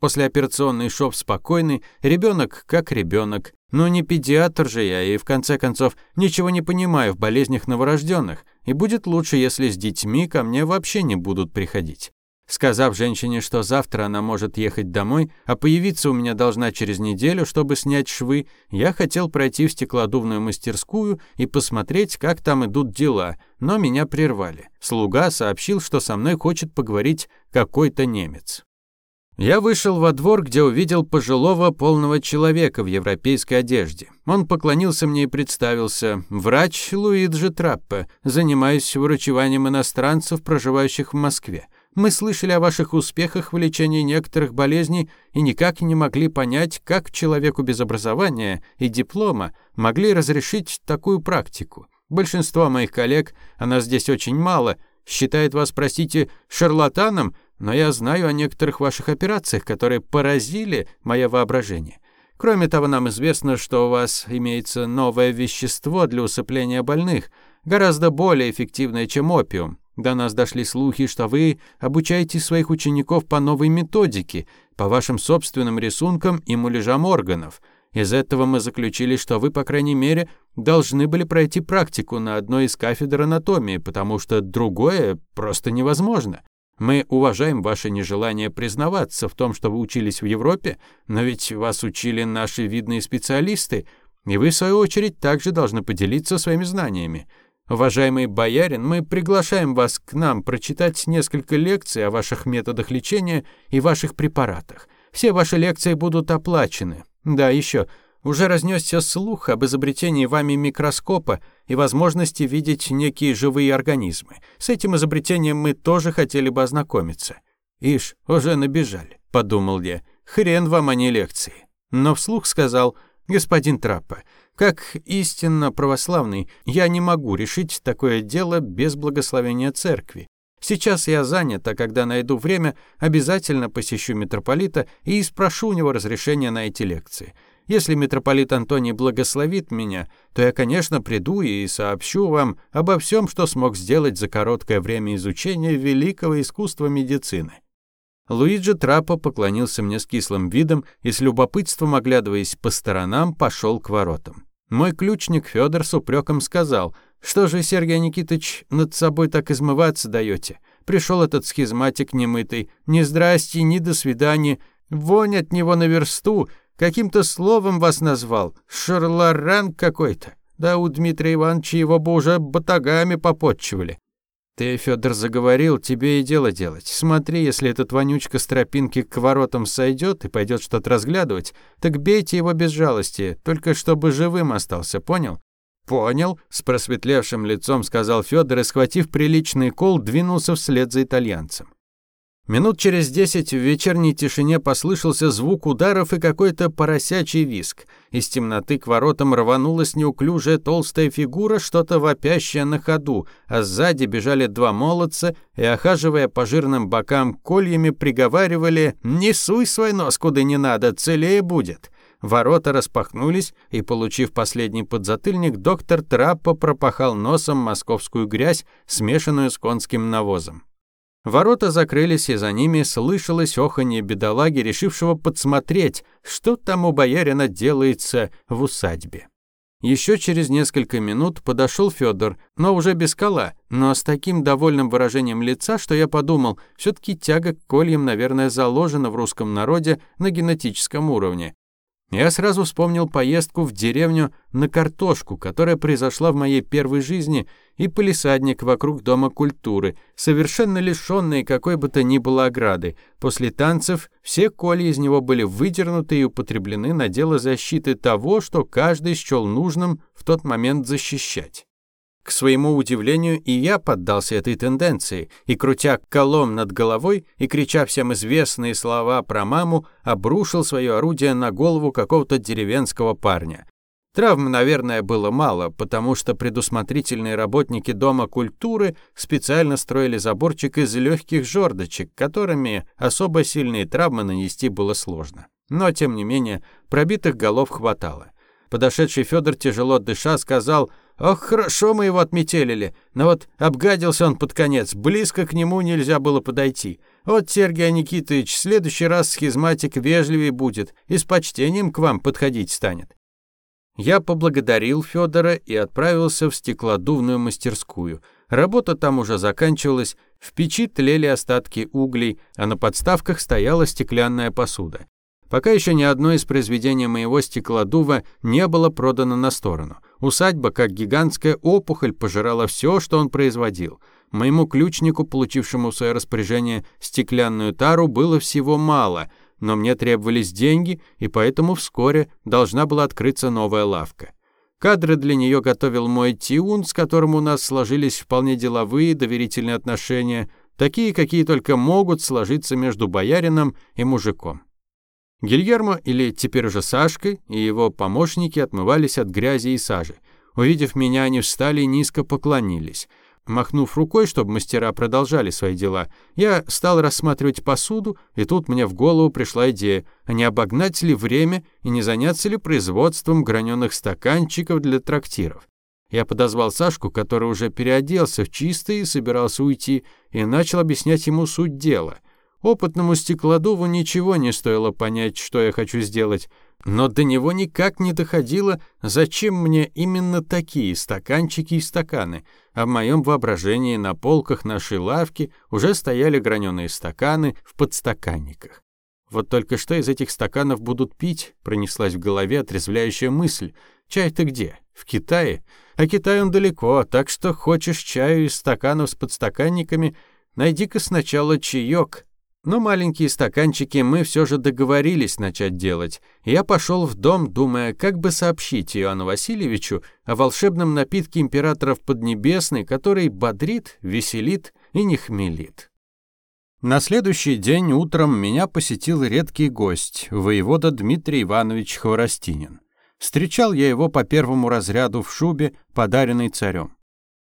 Послеоперационный шов спокойный, ребенок как ребенок. Но не педиатр же я, и в конце концов ничего не понимаю в болезнях новорожденных, и будет лучше, если с детьми ко мне вообще не будут приходить. Сказав женщине, что завтра она может ехать домой, а появиться у меня должна через неделю, чтобы снять швы, я хотел пройти в стеклодувную мастерскую и посмотреть, как там идут дела, но меня прервали. Слуга сообщил, что со мной хочет поговорить какой-то немец. Я вышел во двор, где увидел пожилого полного человека в европейской одежде. Он поклонился мне и представился. Врач Луиджи Траппа. Занимаюсь врачеванием иностранцев, проживающих в Москве. Мы слышали о ваших успехах в лечении некоторых болезней и никак не могли понять, как человеку без образования и диплома могли разрешить такую практику. Большинство моих коллег, а нас здесь очень мало, считает вас, простите, шарлатаном, но я знаю о некоторых ваших операциях, которые поразили мое воображение. Кроме того, нам известно, что у вас имеется новое вещество для усыпления больных, гораздо более эффективное, чем опиум. До нас дошли слухи, что вы обучаете своих учеников по новой методике, по вашим собственным рисункам и муляжам органов. Из этого мы заключили, что вы, по крайней мере, должны были пройти практику на одной из кафедр анатомии, потому что другое просто невозможно. Мы уважаем ваше нежелание признаваться в том, что вы учились в Европе, но ведь вас учили наши видные специалисты, и вы, в свою очередь, также должны поделиться своими знаниями. Уважаемый боярин, мы приглашаем вас к нам прочитать несколько лекций о ваших методах лечения и ваших препаратах. Все ваши лекции будут оплачены. Да, еще, уже разнесся слух об изобретении вами микроскопа и возможности видеть некие живые организмы. С этим изобретением мы тоже хотели бы ознакомиться. Ишь, уже набежали, подумал я. Хрен вам, а не лекции. Но вслух сказал, господин Траппа, как истинно православный, я не могу решить такое дело без благословения церкви. Сейчас я занят, а когда найду время, обязательно посещу митрополита и спрошу у него разрешения на эти лекции. Если митрополит Антоний благословит меня, то я, конечно, приду и сообщу вам обо всем, что смог сделать за короткое время изучения великого искусства медицины». Луиджи Трапо поклонился мне с кислым видом и с любопытством, оглядываясь по сторонам, пошел к воротам. Мой ключник Федор с упреком сказал, «Что же, Сергей Никитич, над собой так измываться даете? Пришел этот схизматик немытый. Ни здрасте, ни до свидания. Вонь от него на версту, Каким-то словом вас назвал. Шарларан какой-то. Да у Дмитрия Ивановича его бы уже батагами попотчивали. Ты, Федор, заговорил, тебе и дело делать. Смотри, если этот вонючка с тропинки к воротам сойдет и пойдет что-то разглядывать, так бейте его без жалости, только чтобы живым остался, понял? Понял, с просветлевшим лицом сказал Федор и, схватив приличный кол, двинулся вслед за итальянцем. Минут через десять в вечерней тишине послышался звук ударов и какой-то поросячий виск. Из темноты к воротам рванулась неуклюжая толстая фигура, что-то вопящее на ходу, а сзади бежали два молодца и, охаживая по жирным бокам кольями, приговаривали «Не суй свой нос, куда не надо, целее будет». Ворота распахнулись, и, получив последний подзатыльник, доктор Траппа пропахал носом московскую грязь, смешанную с конским навозом. Ворота закрылись, и за ними слышалось оханье бедолаги, решившего подсмотреть, что там у боярина делается в усадьбе. Еще через несколько минут подошел Федор, но уже без кола, но с таким довольным выражением лица, что я подумал, все таки тяга к кольям, наверное, заложена в русском народе на генетическом уровне. Я сразу вспомнил поездку в деревню на картошку, которая произошла в моей первой жизни, и полисадник вокруг Дома культуры, совершенно лишённый какой бы то ни было ограды. После танцев все коли из него были выдернуты и употреблены на дело защиты того, что каждый счёл нужным в тот момент защищать. К своему удивлению и я поддался этой тенденции, и, крутя колом над головой и крича всем известные слова про маму, обрушил свое орудие на голову какого-то деревенского парня. Травм, наверное, было мало, потому что предусмотрительные работники Дома культуры специально строили заборчик из легких жердочек, которыми особо сильные травмы нанести было сложно. Но, тем не менее, пробитых голов хватало. Подошедший Федор, тяжело дыша, сказал – Ох, хорошо мы его отметелили, но вот обгадился он под конец, близко к нему нельзя было подойти. Вот, Сергей Никитович, в следующий раз схизматик вежливее будет и с почтением к вам подходить станет. Я поблагодарил Федора и отправился в стеклодувную мастерскую. Работа там уже заканчивалась, в печи тлели остатки углей, а на подставках стояла стеклянная посуда. Пока еще ни одно из произведений моего стеклодува не было продано на сторону – Усадьба, как гигантская опухоль, пожирала все, что он производил. Моему ключнику, получившему в свое распоряжение стеклянную тару, было всего мало, но мне требовались деньги, и поэтому вскоре должна была открыться новая лавка. Кадры для нее готовил мой Тиун, с которым у нас сложились вполне деловые доверительные отношения, такие, какие только могут сложиться между боярином и мужиком. Гильермо или теперь уже Сашка и его помощники отмывались от грязи и сажи. Увидев меня, они встали и низко поклонились. Махнув рукой, чтобы мастера продолжали свои дела, я стал рассматривать посуду, и тут мне в голову пришла идея, а не обогнать ли время и не заняться ли производством граненых стаканчиков для трактиров. Я подозвал Сашку, который уже переоделся в чистое и собирался уйти, и начал объяснять ему суть дела — Опытному стеклодуву ничего не стоило понять, что я хочу сделать, но до него никак не доходило, зачем мне именно такие стаканчики и стаканы, а в моем воображении на полках нашей лавки уже стояли граненые стаканы в подстаканниках. Вот только что из этих стаканов будут пить, пронеслась в голове отрезвляющая мысль. Чай-то где? В Китае? А Китай он далеко, так что хочешь чаю из стаканов с подстаканниками, найди-ка сначала чаек, ну, Но маленькие стаканчики мы все же договорились начать делать. Я пошел в дом, думая, как бы сообщить Иоанну Васильевичу о волшебном напитке императоров Поднебесной, который бодрит, веселит и не хмелит. На следующий день утром меня посетил редкий гость, воевода Дмитрий Иванович Хворостинин. Встречал я его по первому разряду в шубе, подаренной царем.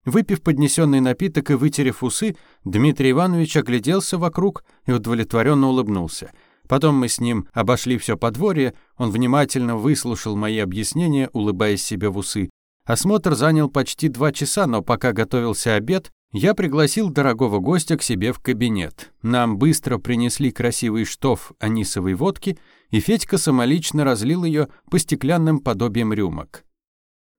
Выпив поднесенный напиток и вытерев усы, Дмитрий Иванович огляделся вокруг и удовлетворенно улыбнулся. Потом мы с ним обошли все подворье, он внимательно выслушал мои объяснения, улыбаясь себе в усы. Осмотр занял почти два часа, но пока готовился обед, я пригласил дорогого гостя к себе в кабинет. Нам быстро принесли красивый штоф анисовой водки, и Федька самолично разлил ее по стеклянным подобиям рюмок.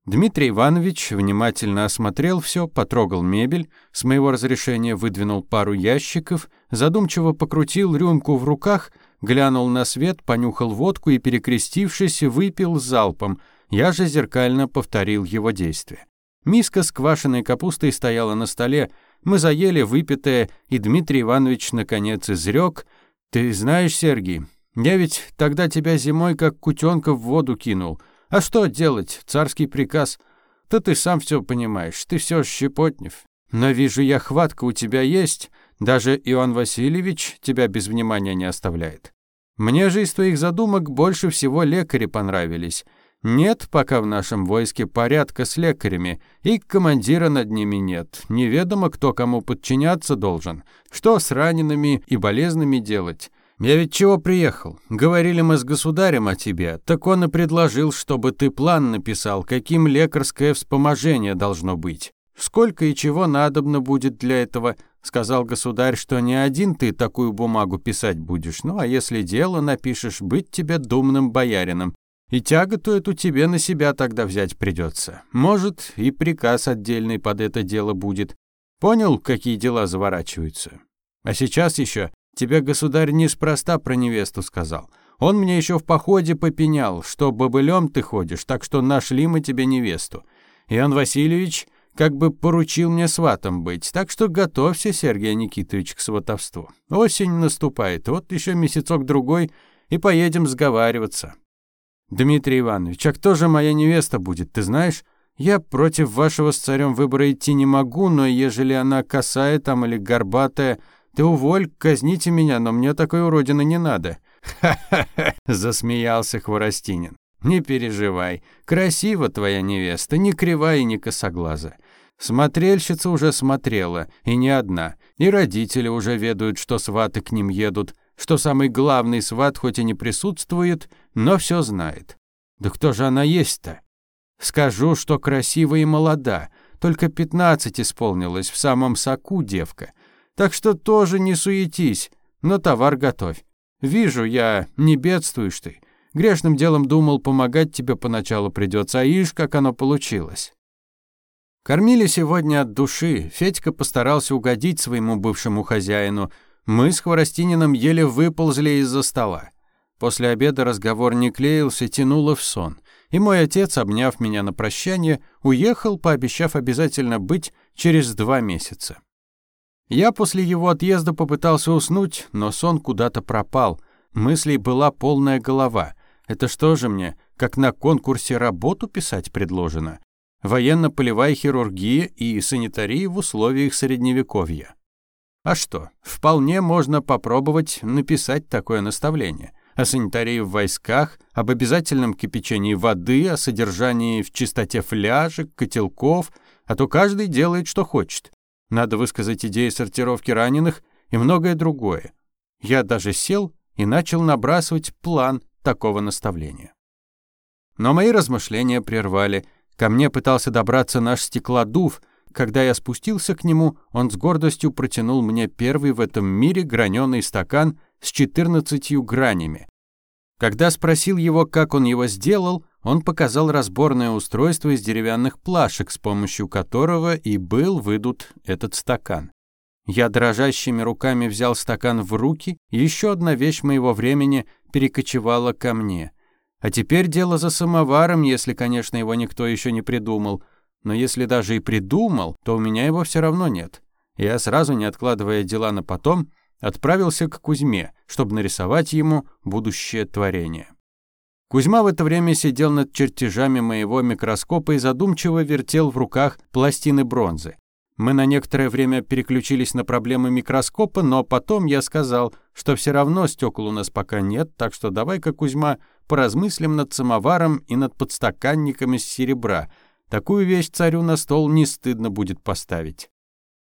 Дмитрий Иванович внимательно осмотрел все, потрогал мебель, с моего разрешения выдвинул пару ящиков, задумчиво покрутил рюмку в руках, глянул на свет, понюхал водку и, перекрестившись, выпил залпом. Я же зеркально повторил его действия. Миска с квашеной капустой стояла на столе, мы заели выпитое, и Дмитрий Иванович наконец изрек: «Ты знаешь, Сергий, я ведь тогда тебя зимой как кутенка в воду кинул». А что делать? Царский приказ. Да ты сам все понимаешь, ты все щепотнев. Но вижу я, хватка у тебя есть. Даже Иван Васильевич тебя без внимания не оставляет. Мне же из твоих задумок больше всего лекари понравились. Нет пока в нашем войске порядка с лекарями, и командира над ними нет. Неведомо, кто кому подчиняться должен, что с ранеными и болезными делать. Я ведь чего приехал? Говорили мы с государем о тебе. Так он и предложил, чтобы ты план написал, каким лекарское вспоможение должно быть. Сколько и чего надобно будет для этого. Сказал государь, что не один ты такую бумагу писать будешь. Ну, а если дело напишешь, быть тебе думным боярином. И тяготу эту тебе на себя тогда взять придется. Может, и приказ отдельный под это дело будет. Понял, какие дела заворачиваются? А сейчас еще «Тебе государь неспроста про невесту сказал. Он мне еще в походе попенял, что бобылем ты ходишь, так что нашли мы тебе невесту. Иоанн Васильевич как бы поручил мне сватом быть, так что готовься, Сергей Никитович, к сватовству. Осень наступает, вот еще месяцок-другой, и поедем сговариваться». «Дмитрий Иванович, а кто же моя невеста будет, ты знаешь?» Я против вашего с царем выбора идти не могу, но ежели она косая там или горбатая, ты уволь, казните меня, но мне такой уродины не надо. Ха-ха-ха, (laughs) засмеялся Хворостинин. Не переживай, красива твоя невеста, не кривая и не косоглаза. Смотрельщица уже смотрела, и не одна. И родители уже ведают, что сваты к ним едут, что самый главный сват хоть и не присутствует, но все знает. Да кто же она есть-то? Скажу, что красива и молода, только 15 исполнилось в самом соку девка — так что тоже не суетись, но товар готовь. Вижу, я не бедствуешь ты. Грешным делом думал, помогать тебе поначалу придется, а ишь, как оно получилось. Кормили сегодня от души. Федька постарался угодить своему бывшему хозяину. Мы с Хворостининым еле выползли из-за стола. После обеда разговор не клеился, тянуло в сон. И мой отец, обняв меня на прощание, уехал, пообещав обязательно быть через два месяца. Я после его отъезда попытался уснуть, но сон куда-то пропал. Мыслей была полная голова. Это что же мне, как на конкурсе работу писать предложено? Военно-полевая хирургия и санитария в условиях средневековья. А что, вполне можно попробовать написать такое наставление. О санитарии в войсках, об обязательном кипячении воды, о содержании в чистоте фляжек, котелков, а то каждый делает, что хочет. Надо высказать идеи сортировки раненых и многое другое. Я даже сел и начал набрасывать план такого наставления. Но мои размышления прервали. Ко мне пытался добраться наш стеклодув. Когда я спустился к нему, он с гордостью протянул мне первый в этом мире граненый стакан с 14 гранями. Когда спросил его, как он его сделал, он показал разборное устройство из деревянных плашек, с помощью которого и был выдут этот стакан. Я дрожащими руками взял стакан в руки, и еще одна вещь моего времени перекочевала ко мне. А теперь дело за самоваром, если, конечно, его никто еще не придумал. Но если даже и придумал, то у меня его все равно нет. Я сразу, не откладывая дела на потом, отправился к Кузьме, чтобы нарисовать ему будущее творение. Кузьма в это время сидел над чертежами моего микроскопа и задумчиво вертел в руках пластины бронзы. Мы на некоторое время переключились на проблемы микроскопа, но потом я сказал, что все равно стекол у нас пока нет, так что давай-ка, Кузьма, поразмыслим над самоваром и над подстаканником из серебра. Такую вещь царю на стол не стыдно будет поставить.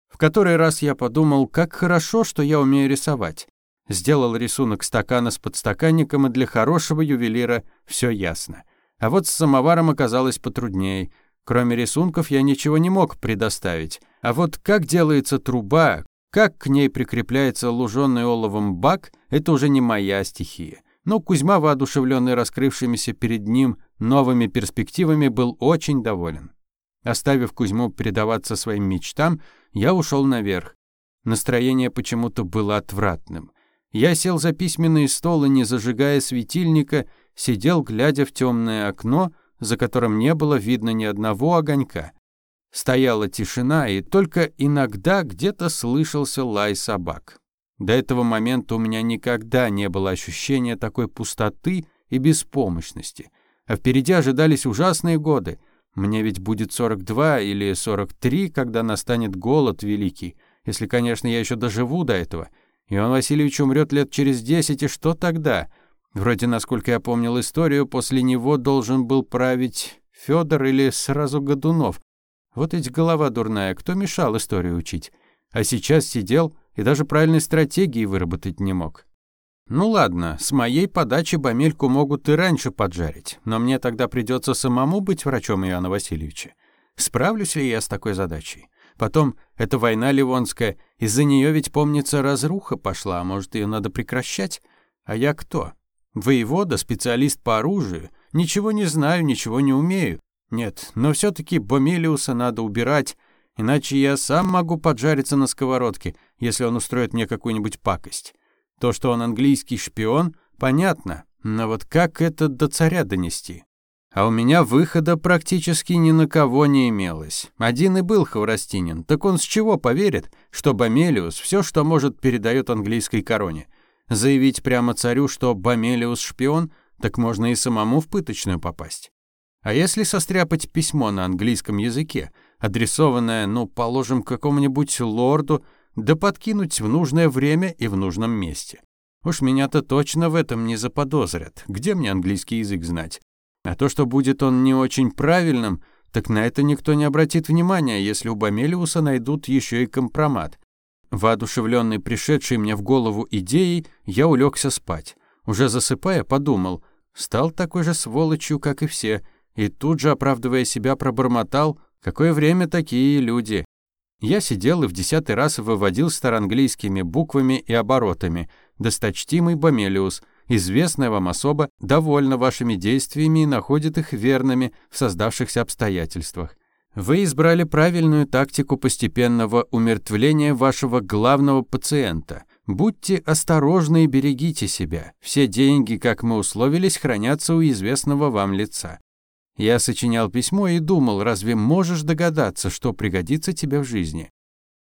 В который раз я подумал, как хорошо, что я умею рисовать сделал рисунок стакана с подстаканником, и для хорошего ювелира все ясно. А вот с самоваром оказалось потруднее. Кроме рисунков я ничего не мог предоставить. А вот как делается труба, как к ней прикрепляется лужёный оловом бак, это уже не моя стихия. Но Кузьма, воодушевленный раскрывшимися перед ним новыми перспективами, был очень доволен. Оставив Кузьму предаваться своим мечтам, я ушел наверх. Настроение почему-то было отвратным. Я сел за письменный стол и, не зажигая светильника, сидел, глядя в темное окно, за которым не было видно ни одного огонька. Стояла тишина, и только иногда где-то слышался лай собак. До этого момента у меня никогда не было ощущения такой пустоты и беспомощности. А впереди ожидались ужасные годы. Мне ведь будет 42 или 43, когда настанет голод великий, если, конечно, я еще доживу до этого — и он Васильевич умрет лет через десять, и что тогда? Вроде, насколько я помнил историю, после него должен был править Федор или сразу Годунов. Вот ведь голова дурная, кто мешал историю учить? А сейчас сидел и даже правильной стратегии выработать не мог. Ну ладно, с моей подачи бомельку могут и раньше поджарить, но мне тогда придется самому быть врачом Иоанна Васильевича. Справлюсь ли я с такой задачей? Потом эта война Ливонская, из-за нее ведь, помнится, разруха пошла, а может, ее надо прекращать? А я кто? Воевода, специалист по оружию. Ничего не знаю, ничего не умею. Нет, но все таки Бомелиуса надо убирать, иначе я сам могу поджариться на сковородке, если он устроит мне какую-нибудь пакость. То, что он английский шпион, понятно, но вот как это до царя донести? А у меня выхода практически ни на кого не имелось. Один и был Хворостинин, так он с чего поверит, что Бамелиус все, что может, передает английской короне? Заявить прямо царю, что Бамелиус шпион, так можно и самому в пыточную попасть. А если состряпать письмо на английском языке, адресованное, ну, положим, какому-нибудь лорду, да подкинуть в нужное время и в нужном месте? Уж меня-то точно в этом не заподозрят. Где мне английский язык знать? А то, что будет он не очень правильным, так на это никто не обратит внимания, если у Бомелиуса найдут еще и компромат. Воодушевленный пришедшей мне в голову идеей, я улегся спать. Уже засыпая, подумал, стал такой же сволочью, как и все, и тут же, оправдывая себя, пробормотал, какое время такие люди. Я сидел и в десятый раз выводил староанглийскими буквами и оборотами «Досточтимый Бомелиус», известное вам особо довольна вашими действиями и находит их верными в создавшихся обстоятельствах. Вы избрали правильную тактику постепенного умертвления вашего главного пациента. Будьте осторожны и берегите себя. Все деньги, как мы условились, хранятся у известного вам лица. Я сочинял письмо и думал, разве можешь догадаться, что пригодится тебе в жизни?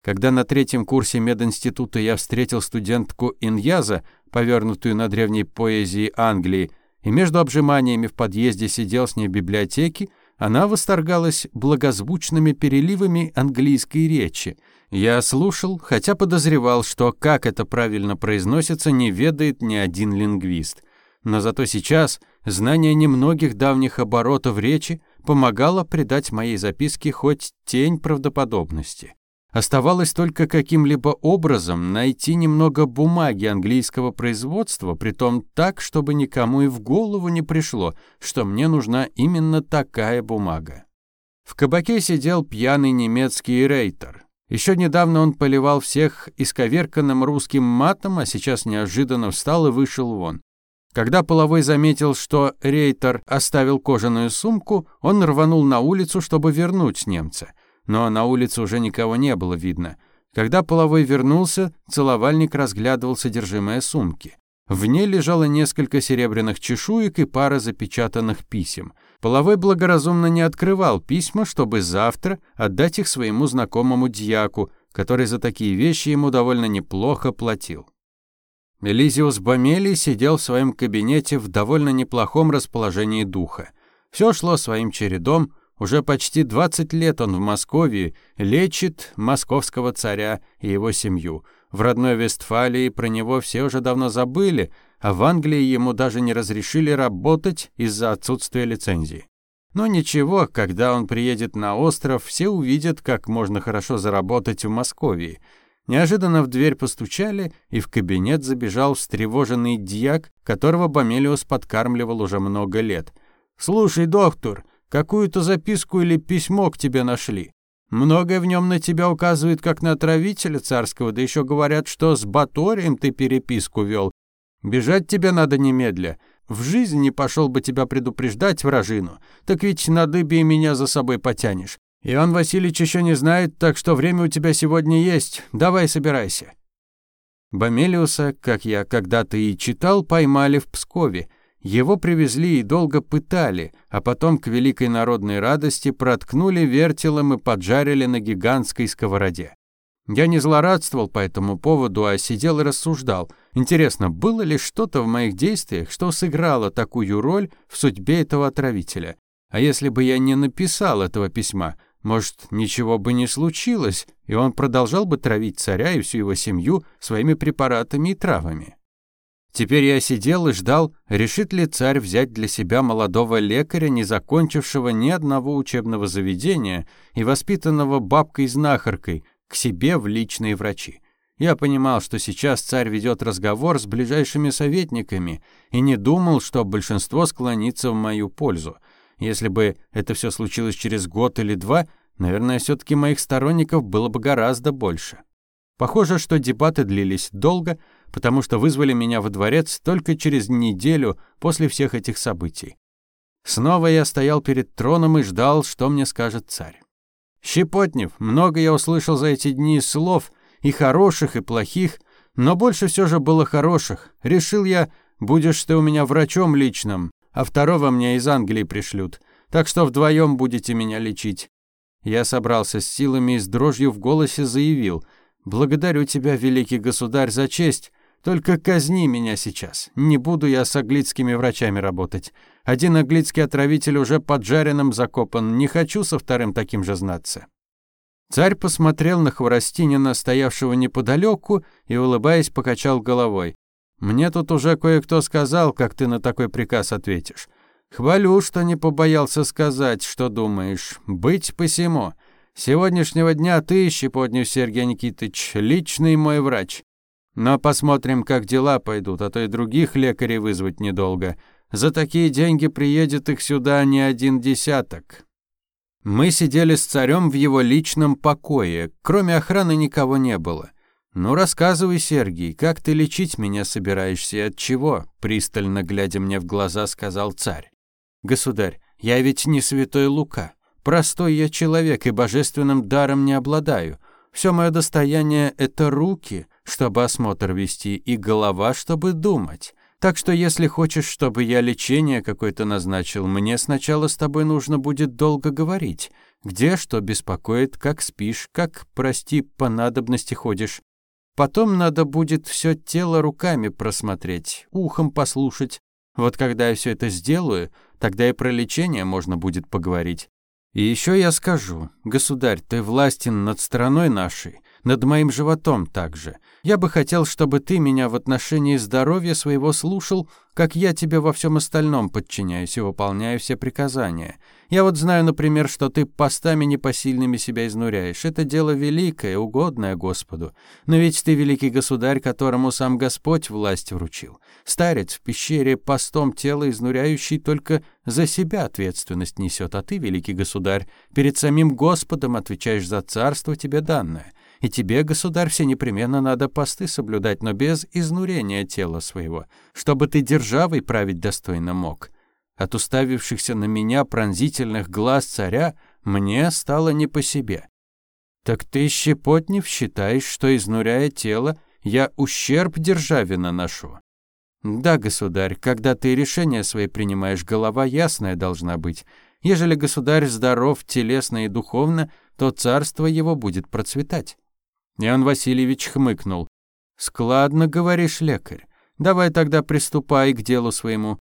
Когда на третьем курсе мединститута я встретил студентку Иньяза, повернутую на древней поэзии Англии, и между обжиманиями в подъезде сидел с ней в библиотеке, она восторгалась благозвучными переливами английской речи. Я слушал, хотя подозревал, что как это правильно произносится, не ведает ни один лингвист. Но зато сейчас знание немногих давних оборотов речи помогало придать моей записке хоть тень правдоподобности. Оставалось только каким-либо образом найти немного бумаги английского производства, притом так, чтобы никому и в голову не пришло, что мне нужна именно такая бумага. В кабаке сидел пьяный немецкий рейтер. Еще недавно он поливал всех исковерканным русским матом, а сейчас неожиданно встал и вышел вон. Когда половой заметил, что рейтер оставил кожаную сумку, он рванул на улицу, чтобы вернуть немца но на улице уже никого не было видно. Когда половой вернулся, целовальник разглядывал содержимое сумки. В ней лежало несколько серебряных чешуек и пара запечатанных писем. Половой благоразумно не открывал письма, чтобы завтра отдать их своему знакомому дьяку, который за такие вещи ему довольно неплохо платил. Элизиус Бомели сидел в своем кабинете в довольно неплохом расположении духа. Все шло своим чередом, уже почти 20 лет он в Москве лечит московского царя и его семью. В родной Вестфалии про него все уже давно забыли, а в Англии ему даже не разрешили работать из-за отсутствия лицензии. Но ничего, когда он приедет на остров, все увидят, как можно хорошо заработать в Москве. Неожиданно в дверь постучали, и в кабинет забежал встревоженный дьяк, которого Бомелиус подкармливал уже много лет. «Слушай, доктор, Какую-то записку или письмо к тебе нашли. Многое в нем на тебя указывает как на отравителя царского, да еще говорят, что с Баторием ты переписку вел. Бежать тебе надо немедля. В жизни не пошел бы тебя предупреждать, вражину. Так ведь на дыбе и меня за собой потянешь. Иван Васильевич еще не знает, так что время у тебя сегодня есть. Давай собирайся». Бомелиуса, как я когда-то и читал, поймали в Пскове – его привезли и долго пытали, а потом к великой народной радости проткнули вертелом и поджарили на гигантской сковороде. Я не злорадствовал по этому поводу, а сидел и рассуждал. Интересно, было ли что-то в моих действиях, что сыграло такую роль в судьбе этого отравителя? А если бы я не написал этого письма, может, ничего бы не случилось, и он продолжал бы травить царя и всю его семью своими препаратами и травами? Теперь я сидел и ждал, решит ли царь взять для себя молодого лекаря, не закончившего ни одного учебного заведения и воспитанного бабкой-знахаркой, к себе в личные врачи. Я понимал, что сейчас царь ведет разговор с ближайшими советниками и не думал, что большинство склонится в мою пользу. Если бы это все случилось через год или два, наверное, все таки моих сторонников было бы гораздо больше. Похоже, что дебаты длились долго, потому что вызвали меня во дворец только через неделю после всех этих событий. Снова я стоял перед троном и ждал, что мне скажет царь. Щепотнев, много я услышал за эти дни слов, и хороших, и плохих, но больше все же было хороших. Решил я, будешь ты у меня врачом личным, а второго мне из Англии пришлют, так что вдвоем будете меня лечить. Я собрался с силами и с дрожью в голосе заявил, «Благодарю тебя, великий государь, за честь, только казни меня сейчас. Не буду я с аглицкими врачами работать. Один аглицкий отравитель уже поджаренным закопан. Не хочу со вторым таким же знаться». Царь посмотрел на Хворостинина, стоявшего неподалеку, и, улыбаясь, покачал головой. «Мне тут уже кое-кто сказал, как ты на такой приказ ответишь. Хвалю, что не побоялся сказать, что думаешь. Быть посему. Сегодняшнего дня ты, Щепотнев Сергей Никитыч, личный мой врач. Но посмотрим, как дела пойдут, а то и других лекарей вызвать недолго. За такие деньги приедет их сюда не один десяток». Мы сидели с царем в его личном покое, кроме охраны никого не было. «Ну рассказывай, Сергей, как ты лечить меня собираешься и от чего?» Пристально глядя мне в глаза, сказал царь. «Государь, я ведь не святой Лука. Простой я человек и божественным даром не обладаю. Все мое достояние — это руки, чтобы осмотр вести, и голова, чтобы думать. Так что если хочешь, чтобы я лечение какое-то назначил, мне сначала с тобой нужно будет долго говорить. Где что беспокоит, как спишь, как, прости, по надобности ходишь. Потом надо будет все тело руками просмотреть, ухом послушать. Вот когда я все это сделаю, тогда и про лечение можно будет поговорить. И еще я скажу, государь, ты властен над страной нашей, над моим животом также. Я бы хотел, чтобы ты меня в отношении здоровья своего слушал, как я тебе во всем остальном подчиняюсь и выполняю все приказания. Я вот знаю, например, что ты постами непосильными себя изнуряешь. Это дело великое, угодное Господу. Но ведь ты великий государь, которому сам Господь власть вручил. Старец в пещере постом тело изнуряющий только за себя ответственность несет, а ты, великий государь, перед самим Господом отвечаешь за царство тебе данное. И тебе, государь, все непременно надо посты соблюдать, но без изнурения тела своего, чтобы ты державой править достойно мог. От уставившихся на меня пронзительных глаз царя мне стало не по себе. Так ты, Щепотнев, считаешь, что, изнуряя тело, я ущерб державе наношу? Да, государь, когда ты решение свои принимаешь, голова ясная должна быть. Ежели государь здоров телесно и духовно, то царство его будет процветать. Ян Васильевич хмыкнул. «Складно говоришь, лекарь. Давай тогда приступай к делу своему».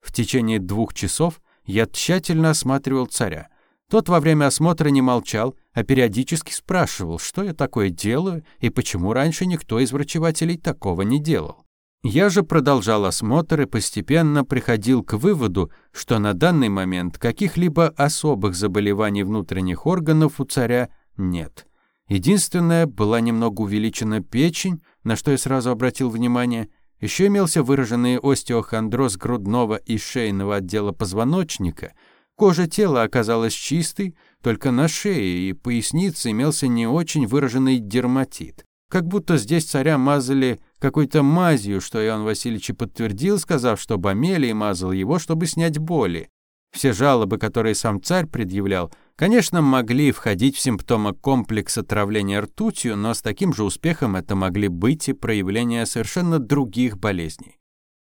В течение двух часов я тщательно осматривал царя. Тот во время осмотра не молчал, а периодически спрашивал, что я такое делаю и почему раньше никто из врачевателей такого не делал. Я же продолжал осмотр и постепенно приходил к выводу, что на данный момент каких-либо особых заболеваний внутренних органов у царя нет – Единственное, была немного увеличена печень, на что я сразу обратил внимание. Еще имелся выраженный остеохондроз грудного и шейного отдела позвоночника. Кожа тела оказалась чистой, только на шее и пояснице имелся не очень выраженный дерматит. Как будто здесь царя мазали какой-то мазью, что Иоанн Васильевич и подтвердил, сказав, что Бомелий мазал его, чтобы снять боли. Все жалобы, которые сам царь предъявлял, Конечно, могли входить в симптомы комплекса травления ртутью, но с таким же успехом это могли быть и проявления совершенно других болезней.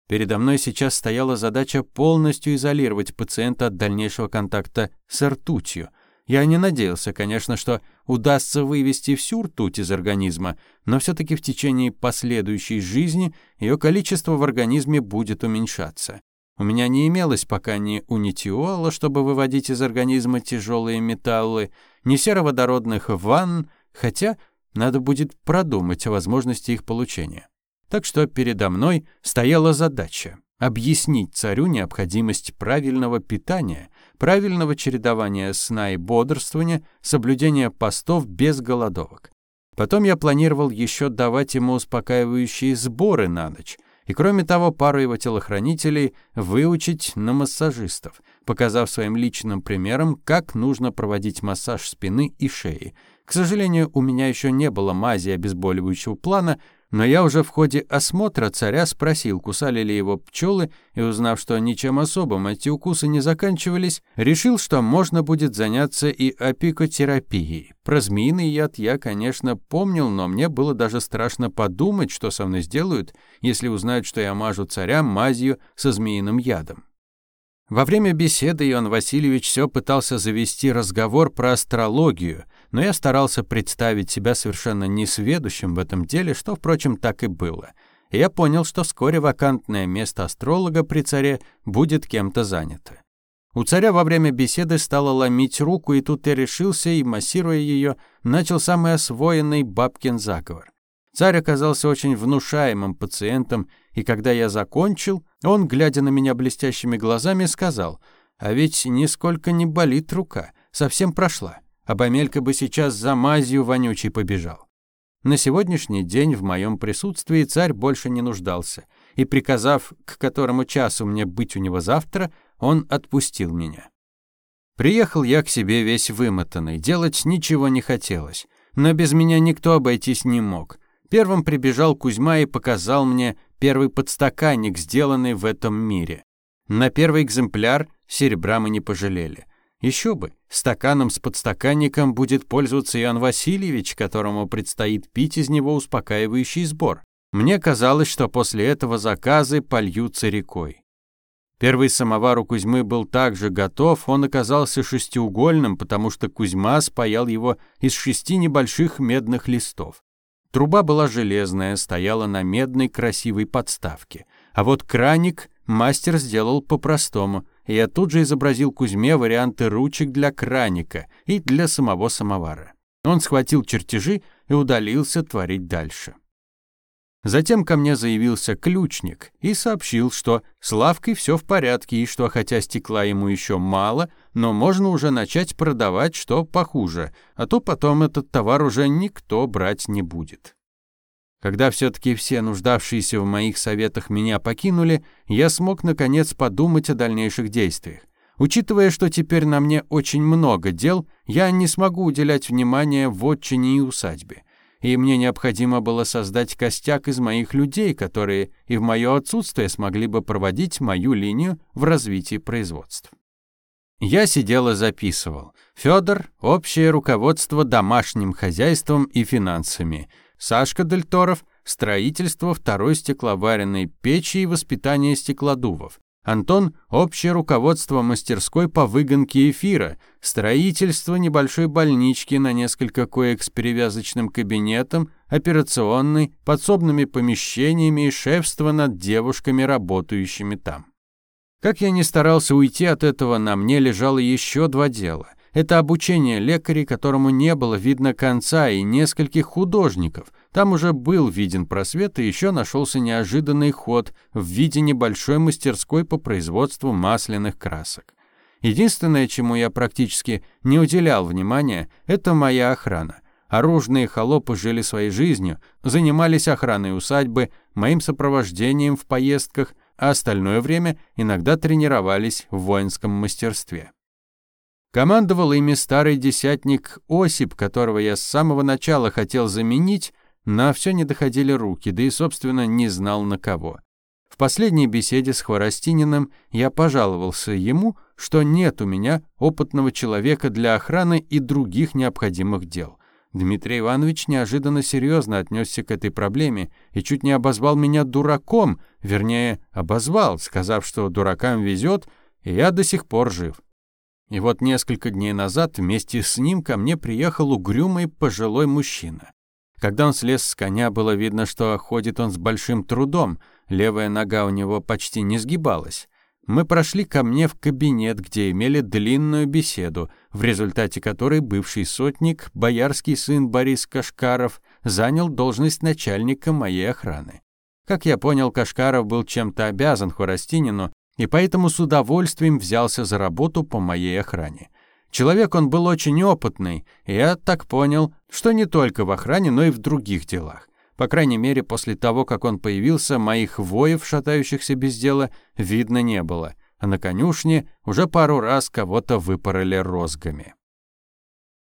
Передо мной сейчас стояла задача полностью изолировать пациента от дальнейшего контакта с ртутью. Я не надеялся, конечно, что удастся вывести всю ртуть из организма, но все-таки в течение последующей жизни ее количество в организме будет уменьшаться. У меня не имелось пока ни унитиола, чтобы выводить из организма тяжелые металлы, ни сероводородных ванн, хотя надо будет продумать о возможности их получения. Так что передо мной стояла задача объяснить царю необходимость правильного питания, правильного чередования сна и бодрствования, соблюдения постов без голодовок. Потом я планировал еще давать ему успокаивающие сборы на ночь, и кроме того, пару его телохранителей выучить на массажистов, показав своим личным примером, как нужно проводить массаж спины и шеи. К сожалению, у меня еще не было мази обезболивающего плана, но я уже в ходе осмотра царя спросил, кусали ли его пчелы, и узнав, что ничем особым эти укусы не заканчивались, решил, что можно будет заняться и апикотерапией. Про змеиный яд я, конечно, помнил, но мне было даже страшно подумать, что со мной сделают, если узнают, что я мажу царя мазью со змеиным ядом. Во время беседы Иоанн Васильевич все пытался завести разговор про астрологию — но я старался представить себя совершенно несведущим в этом деле, что, впрочем, так и было. И я понял, что вскоре вакантное место астролога при царе будет кем-то занято. У царя во время беседы стало ломить руку, и тут я решился и, массируя ее, начал самый освоенный бабкин заговор. Царь оказался очень внушаемым пациентом, и когда я закончил, он, глядя на меня блестящими глазами, сказал, «А ведь нисколько не болит рука, совсем прошла». Обомелька бы сейчас за мазью вонючий побежал. На сегодняшний день в моем присутствии царь больше не нуждался, и, приказав, к которому часу мне быть у него завтра, он отпустил меня. Приехал я к себе весь вымотанный, делать ничего не хотелось, но без меня никто обойтись не мог. Первым прибежал Кузьма и показал мне первый подстаканник, сделанный в этом мире. На первый экземпляр серебра мы не пожалели — еще бы, стаканом с подстаканником будет пользоваться Иоанн Васильевич, которому предстоит пить из него успокаивающий сбор. Мне казалось, что после этого заказы польются рекой. Первый самовар у Кузьмы был также готов, он оказался шестиугольным, потому что Кузьма спаял его из шести небольших медных листов. Труба была железная, стояла на медной красивой подставке, а вот краник мастер сделал по-простому – я тут же изобразил Кузьме варианты ручек для краника и для самого самовара. Он схватил чертежи и удалился творить дальше. Затем ко мне заявился ключник и сообщил, что с лавкой все в порядке и что хотя стекла ему еще мало, но можно уже начать продавать что похуже, а то потом этот товар уже никто брать не будет. Когда все-таки все, нуждавшиеся в моих советах, меня покинули, я смог, наконец, подумать о дальнейших действиях. Учитывая, что теперь на мне очень много дел, я не смогу уделять внимания вотчине и усадьбе. И мне необходимо было создать костяк из моих людей, которые и в мое отсутствие смогли бы проводить мою линию в развитии производств. Я сидел и записывал. Федор, общее руководство домашним хозяйством и финансами – Сашка Дельторов «Строительство второй стекловаренной печи и воспитание стеклодувов». Антон – общее руководство мастерской по выгонке эфира, строительство небольшой больнички на несколько коек с перевязочным кабинетом, операционной, подсобными помещениями и шефство над девушками, работающими там. Как я не старался уйти от этого, на мне лежало еще два дела. Это обучение лекарей, которому не было видно конца, и нескольких художников. Там уже был виден просвет, и еще нашелся неожиданный ход в виде небольшой мастерской по производству масляных красок. Единственное, чему я практически не уделял внимания, это моя охрана. Оружные холопы жили своей жизнью, занимались охраной усадьбы, моим сопровождением в поездках, а остальное время иногда тренировались в воинском мастерстве. Командовал ими старый десятник Осип, которого я с самого начала хотел заменить, на все не доходили руки, да и, собственно, не знал на кого. В последней беседе с Хворостининым я пожаловался ему, что нет у меня опытного человека для охраны и других необходимых дел. Дмитрий Иванович неожиданно серьезно отнесся к этой проблеме и чуть не обозвал меня дураком, вернее, обозвал, сказав, что дуракам везет, и я до сих пор жив. И вот несколько дней назад вместе с ним ко мне приехал угрюмый пожилой мужчина. Когда он слез с коня, было видно, что ходит он с большим трудом, левая нога у него почти не сгибалась. Мы прошли ко мне в кабинет, где имели длинную беседу, в результате которой бывший сотник, боярский сын Борис Кашкаров, занял должность начальника моей охраны. Как я понял, Кашкаров был чем-то обязан Хворостинину, и поэтому с удовольствием взялся за работу по моей охране. Человек он был очень опытный, и я так понял, что не только в охране, но и в других делах. По крайней мере, после того, как он появился, моих воев, шатающихся без дела, видно не было, а на конюшне уже пару раз кого-то выпороли розгами.